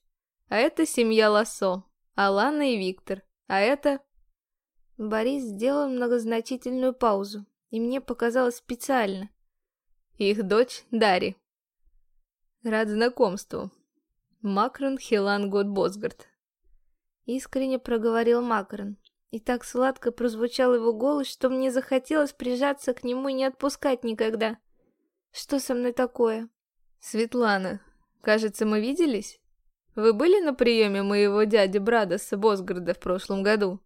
А это семья Лосо, Алана и Виктор. А это... Борис сделал многозначительную паузу, и мне показалось специально. Их дочь Дари. Рад знакомству. Макрон Хилан Год Босгард. Искренне проговорил Макрон. И так сладко прозвучал его голос, что мне захотелось прижаться к нему и не отпускать никогда. Что со мной такое? «Светлана, кажется, мы виделись? Вы были на приеме моего дяди Брадоса Босгарда в прошлом году?»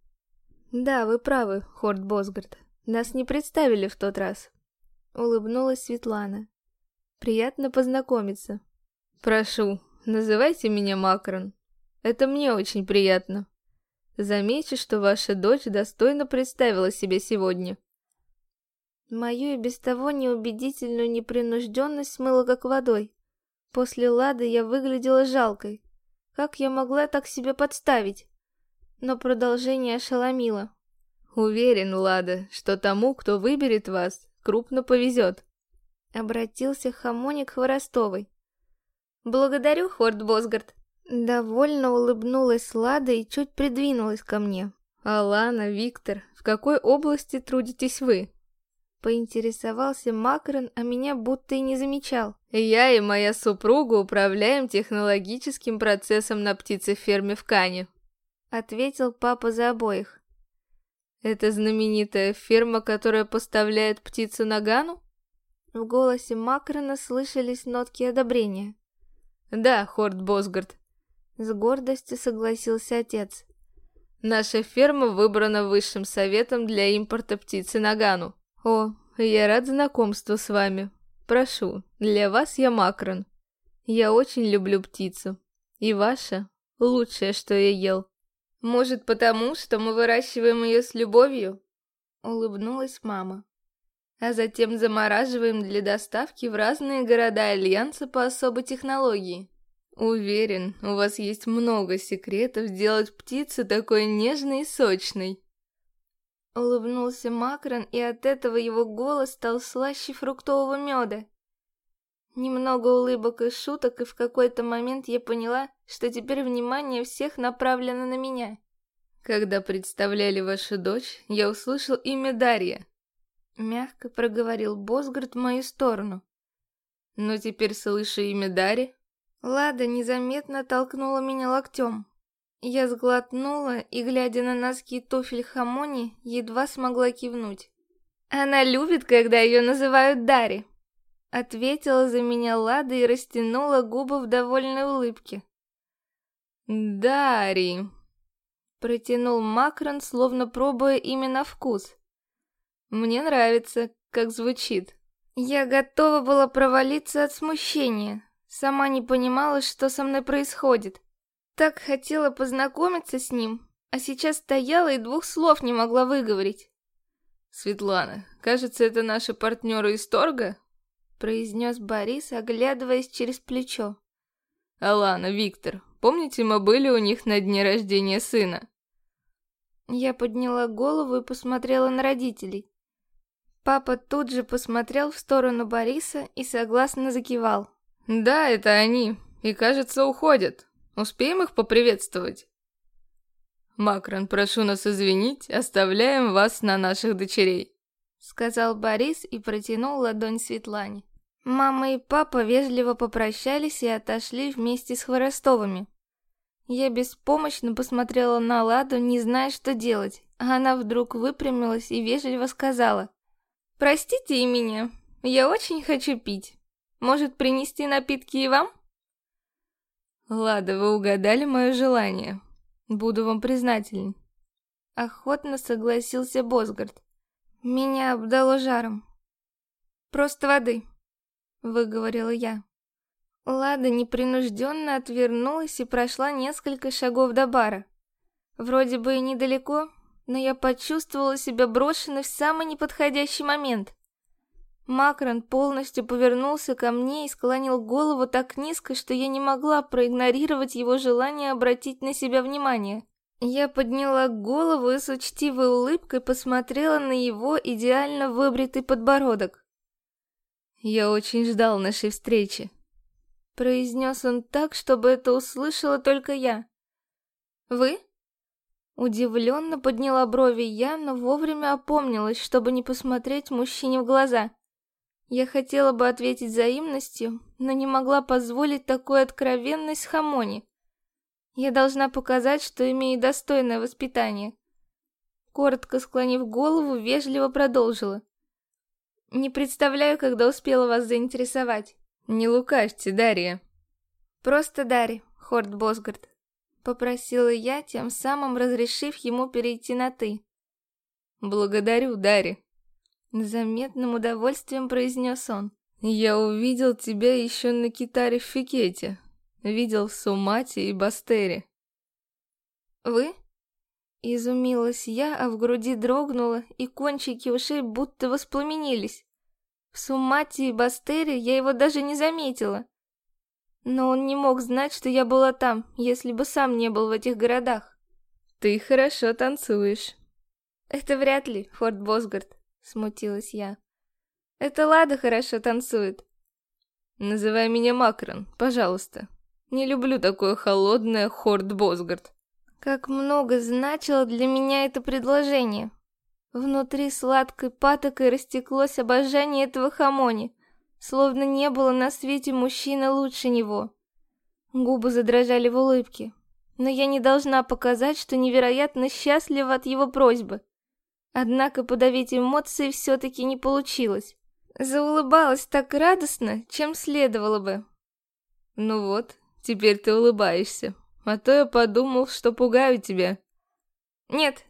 «Да, вы правы, Хорд Босгард. Нас не представили в тот раз». Улыбнулась Светлана. «Приятно познакомиться». «Прошу, называйте меня Макрон. Это мне очень приятно. Замечу, что ваша дочь достойно представила себя сегодня». Мою и без того неубедительную непринужденность смыло как водой. После Лады я выглядела жалкой. Как я могла так себе подставить? Но продолжение ошеломило. Уверен, Лада, что тому, кто выберет вас, крупно повезет. Обратился Хамоник Хворостовой. «Благодарю, Хорд Босгард». Довольно улыбнулась Лада и чуть придвинулась ко мне. «Алана, Виктор, в какой области трудитесь вы?» Поинтересовался Макрон, а меня будто и не замечал. «Я и моя супруга управляем технологическим процессом на птицеферме в Кане», ответил папа за обоих. «Это знаменитая ферма, которая поставляет птицу на Гану?» В голосе Макрона слышались нотки одобрения. «Да, Хорд Босгард», — с гордостью согласился отец. «Наша ферма выбрана высшим советом для импорта птицы на Гану. О, я рад знакомству с вами. Прошу, для вас я Макрон. Я очень люблю птицу. И ваша — лучшее, что я ел». «Может, потому, что мы выращиваем ее с любовью?» — улыбнулась мама а затем замораживаем для доставки в разные города Альянса по особой технологии. Уверен, у вас есть много секретов сделать птицу такой нежной и сочной. Улыбнулся Макрон, и от этого его голос стал слаще фруктового меда. Немного улыбок и шуток, и в какой-то момент я поняла, что теперь внимание всех направлено на меня. Когда представляли вашу дочь, я услышал имя Дарья. Мягко проговорил Босгард в мою сторону. Но теперь слышу имя Дари. Лада незаметно толкнула меня локтем. Я сглотнула и, глядя на носки туфель Хамони, едва смогла кивнуть. «Она любит, когда ее называют Дари», — ответила за меня Лада и растянула губы в довольной улыбке. «Дари», — протянул Макрон, словно пробуя имя на вкус. Мне нравится, как звучит. Я готова была провалиться от смущения. Сама не понимала, что со мной происходит. Так хотела познакомиться с ним, а сейчас стояла и двух слов не могла выговорить. «Светлана, кажется, это наши партнеры из торга?» Произнес Борис, оглядываясь через плечо. «Алана, Виктор, помните, мы были у них на дне рождения сына?» Я подняла голову и посмотрела на родителей. Папа тут же посмотрел в сторону Бориса и согласно закивал. «Да, это они. И, кажется, уходят. Успеем их поприветствовать?» «Макрон, прошу нас извинить, оставляем вас на наших дочерей», сказал Борис и протянул ладонь Светлане. Мама и папа вежливо попрощались и отошли вместе с Хворостовыми. Я беспомощно посмотрела на Ладу, не зная, что делать, а она вдруг выпрямилась и вежливо сказала. Простите и меня, я очень хочу пить. Может, принести напитки и вам? Ладно, вы угадали мое желание. Буду вам признателен. Охотно согласился Босгард. Меня обдало жаром. Просто воды, выговорила я. Лада непринужденно отвернулась и прошла несколько шагов до бара. Вроде бы и недалеко, но я почувствовала себя брошенной в самый неподходящий момент. Макрон полностью повернулся ко мне и склонил голову так низко, что я не могла проигнорировать его желание обратить на себя внимание. Я подняла голову и с учтивой улыбкой посмотрела на его идеально выбритый подбородок. «Я очень ждал нашей встречи», — произнес он так, чтобы это услышала только я. «Вы?» Удивленно подняла брови я, но вовремя опомнилась, чтобы не посмотреть мужчине в глаза. Я хотела бы ответить взаимностью, но не могла позволить такую откровенность Хамони. Я должна показать, что имею достойное воспитание. Коротко склонив голову, вежливо продолжила. Не представляю, когда успела вас заинтересовать. Не лукавьте, Дарья. Просто Дарья, Хорд Босгард. Попросила я, тем самым разрешив ему перейти на «ты». «Благодарю, Дарри», — заметным удовольствием произнес он. «Я увидел тебя еще на китаре в Фикете. Видел в Сумате и Бастере». «Вы?» Изумилась я, а в груди дрогнула, и кончики ушей будто воспламенились. В Сумате и Бастере я его даже не заметила. Но он не мог знать, что я была там, если бы сам не был в этих городах. Ты хорошо танцуешь. Это вряд ли, Форт Босгард, смутилась я. Это Лада хорошо танцует. Называй меня Макрон, пожалуйста. Не люблю такое холодное Хорд Босгард. Как много значило для меня это предложение. Внутри сладкой патокой растеклось обожание этого хамони, словно не было на свете мужчины лучше него. Губы задрожали в улыбке, но я не должна показать, что невероятно счастлива от его просьбы. Однако подавить эмоции все-таки не получилось. Заулыбалась так радостно, чем следовало бы. Ну вот, теперь ты улыбаешься. А то я подумал, что пугаю тебя. Нет,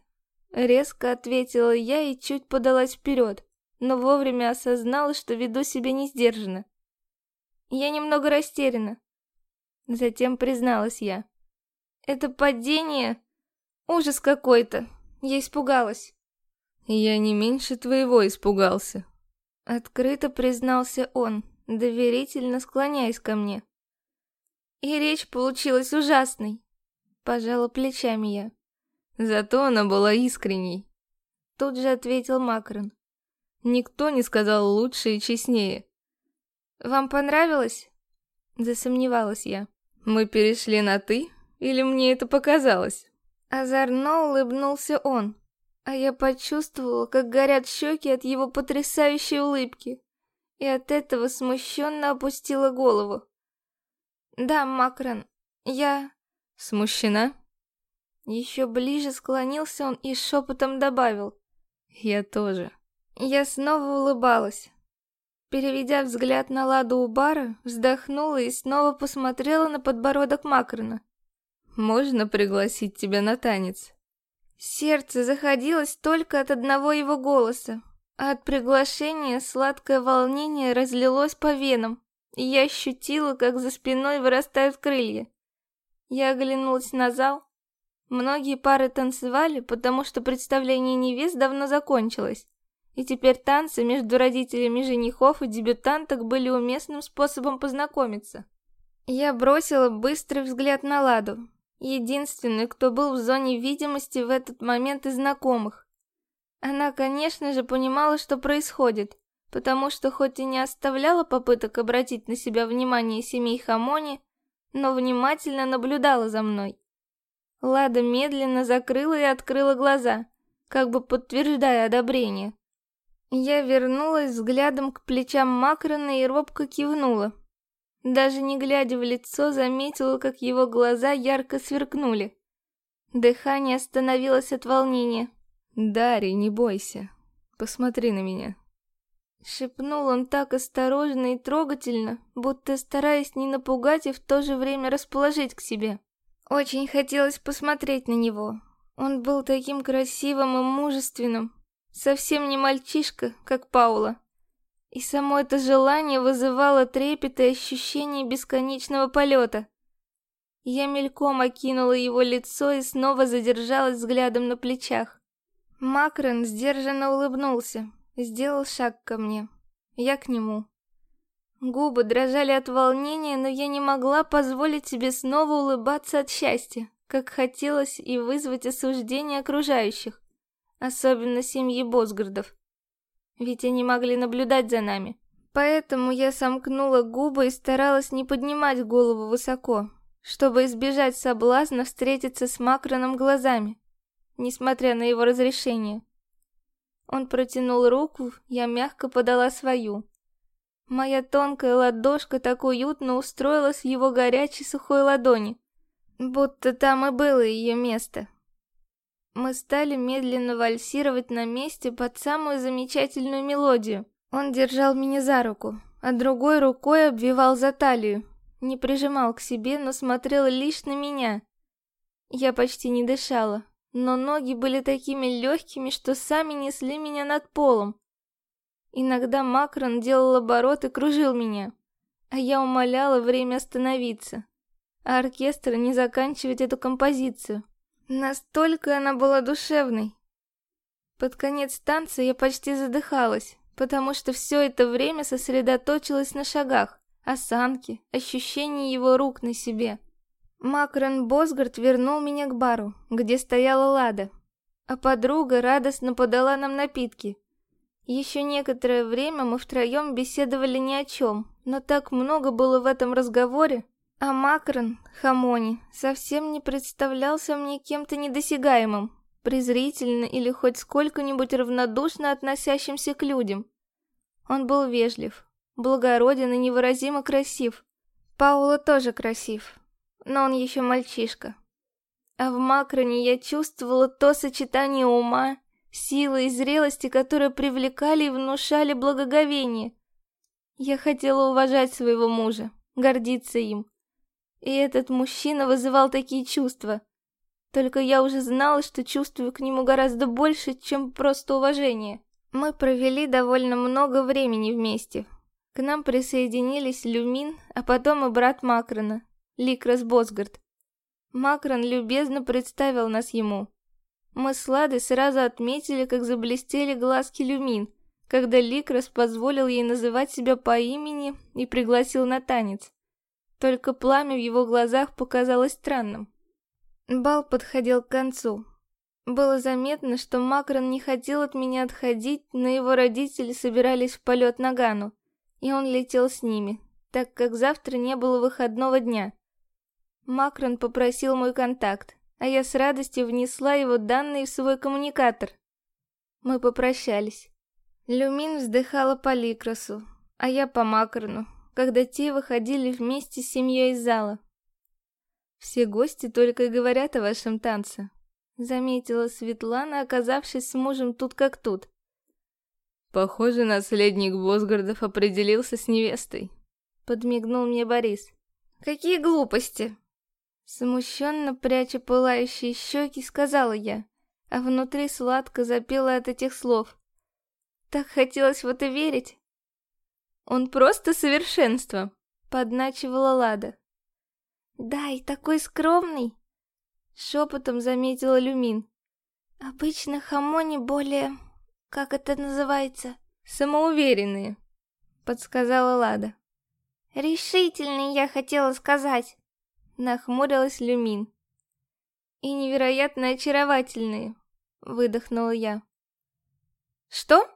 резко ответила я и чуть подалась вперед, но вовремя осознала, что веду себя несдержанно. Я немного растеряна. Затем призналась я. Это падение... Ужас какой-то. Я испугалась. Я не меньше твоего испугался. Открыто признался он, доверительно склоняясь ко мне. И речь получилась ужасной. Пожала плечами я. Зато она была искренней. Тут же ответил Макрон. Никто не сказал лучше и честнее. Вам понравилось? Засомневалась я. Мы перешли на «ты» или мне это показалось? Озорно улыбнулся он, а я почувствовала, как горят щеки от его потрясающей улыбки, и от этого смущенно опустила голову. «Да, Макрон, я...» «Смущена?» Еще ближе склонился он и шепотом добавил. «Я тоже». Я снова улыбалась. Переведя взгляд на ладу у бара, вздохнула и снова посмотрела на подбородок Макрона. «Можно пригласить тебя на танец?» Сердце заходилось только от одного его голоса, а от приглашения сладкое волнение разлилось по венам я ощутила, как за спиной вырастают крылья. Я оглянулась на зал. Многие пары танцевали, потому что представление невест давно закончилось, и теперь танцы между родителями женихов и дебютанток были уместным способом познакомиться. Я бросила быстрый взгляд на Ладу, единственный, кто был в зоне видимости в этот момент из знакомых. Она, конечно же, понимала, что происходит, потому что хоть и не оставляла попыток обратить на себя внимание семей Хамони, но внимательно наблюдала за мной. Лада медленно закрыла и открыла глаза, как бы подтверждая одобрение. Я вернулась взглядом к плечам Макрона и робко кивнула. Даже не глядя в лицо, заметила, как его глаза ярко сверкнули. Дыхание остановилось от волнения. «Дарья, не бойся. Посмотри на меня. Шепнул он так осторожно и трогательно, будто стараясь не напугать и в то же время расположить к себе. Очень хотелось посмотреть на него. Он был таким красивым и мужественным, совсем не мальчишка, как Паула. И само это желание вызывало трепет и ощущение бесконечного полета. Я мельком окинула его лицо и снова задержалась взглядом на плечах. Макрон сдержанно улыбнулся, Сделал шаг ко мне. Я к нему. Губы дрожали от волнения, но я не могла позволить себе снова улыбаться от счастья, как хотелось и вызвать осуждение окружающих, особенно семьи Босгардов. Ведь они могли наблюдать за нами. Поэтому я сомкнула губы и старалась не поднимать голову высоко, чтобы избежать соблазна встретиться с Макроном глазами, несмотря на его разрешение. Он протянул руку, я мягко подала свою. Моя тонкая ладошка так уютно устроилась в его горячей сухой ладони, будто там и было ее место. Мы стали медленно вальсировать на месте под самую замечательную мелодию. Он держал меня за руку, а другой рукой обвивал за талию. Не прижимал к себе, но смотрел лишь на меня. Я почти не дышала, но ноги были такими легкими, что сами несли меня над полом. Иногда Макрон делал оборот и кружил меня, а я умоляла время остановиться, а оркестр не заканчивать эту композицию. Настолько она была душевной. Под конец танца я почти задыхалась, потому что все это время сосредоточилась на шагах, осанке, ощущении его рук на себе. Макрон Босгард вернул меня к бару, где стояла Лада, а подруга радостно подала нам напитки. Еще некоторое время мы втроем беседовали ни о чем, но так много было в этом разговоре, а Макрон, Хамони, совсем не представлялся мне кем-то недосягаемым, презрительно или хоть сколько-нибудь равнодушно относящимся к людям. Он был вежлив, благороден и невыразимо красив. Паула тоже красив, но он еще мальчишка. А в Макроне я чувствовала то сочетание ума, силы и зрелости, которые привлекали и внушали благоговение. Я хотела уважать своего мужа, гордиться им, и этот мужчина вызывал такие чувства. Только я уже знала, что чувствую к нему гораздо больше, чем просто уважение. Мы провели довольно много времени вместе. К нам присоединились Люмин, а потом и брат Макрона, Ликрас Босгард. Макрон любезно представил нас ему. Мы с Ладой сразу отметили, как заблестели глазки Люмин, когда Ликрас позволил ей называть себя по имени и пригласил на танец. Только пламя в его глазах показалось странным. Бал подходил к концу. Было заметно, что Макрон не хотел от меня отходить, но его родители собирались в полет на Гану, и он летел с ними, так как завтра не было выходного дня. Макрон попросил мой контакт, а я с радостью внесла его данные в свой коммуникатор. Мы попрощались. Люмин вздыхала по Ликрасу, а я по Макрону, когда те выходили вместе с семьей из зала. «Все гости только и говорят о вашем танце», — заметила Светлана, оказавшись с мужем тут как тут. «Похоже, наследник Босгардов определился с невестой», — подмигнул мне Борис. «Какие глупости!» Смущенно пряча пылающие щеки, сказала я, а внутри сладко запела от этих слов. Так хотелось в это верить. Он просто совершенство, подначивала Лада. Да, и такой скромный, шепотом заметила Люмин. Обычно хамони более, как это называется, самоуверенные, подсказала Лада. Решительный, я хотела сказать, нахмурилась Люмин. И невероятно очаровательные, выдохнула я. Что?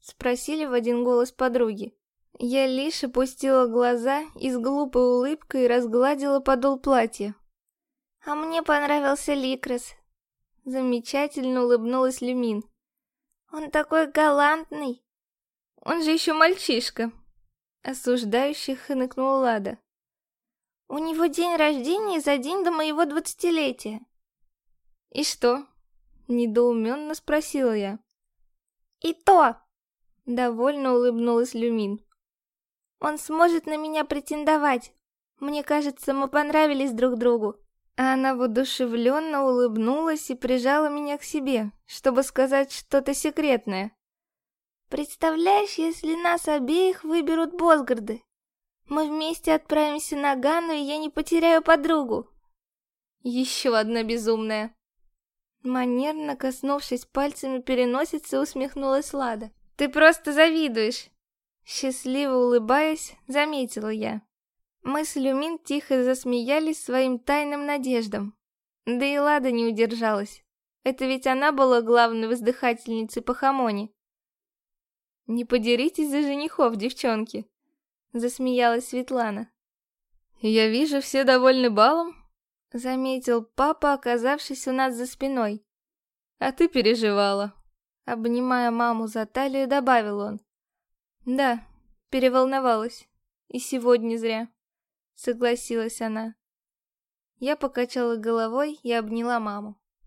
спросили в один голос подруги. Я лишь опустила глаза и с глупой улыбкой разгладила подол платья. «А мне понравился Ликрос», — замечательно улыбнулась Люмин. «Он такой галантный». «Он же еще мальчишка», — осуждающе хныкнула Лада. «У него день рождения за день до моего двадцатилетия». «И что?» — недоуменно спросила я. «И то!» — довольно улыбнулась Люмин. Он сможет на меня претендовать. Мне кажется, мы понравились друг другу. А она воодушевленно улыбнулась и прижала меня к себе, чтобы сказать что-то секретное. Представляешь, если нас обеих выберут Босгарды? Мы вместе отправимся на Гану, и я не потеряю подругу. Еще одна безумная. Манерно коснувшись пальцами переносицы, усмехнулась Лада. Ты просто завидуешь. Счастливо улыбаясь, заметила я. Мы с Люмин тихо засмеялись своим тайным надеждам. Да и Лада не удержалась. Это ведь она была главной воздыхательницей по хамоне. «Не подеритесь за женихов, девчонки!» Засмеялась Светлана. «Я вижу, все довольны балом?» Заметил папа, оказавшись у нас за спиной. «А ты переживала!» Обнимая маму за талию, добавил он. Да, переволновалась. И сегодня зря. Согласилась она. Я покачала головой и обняла маму.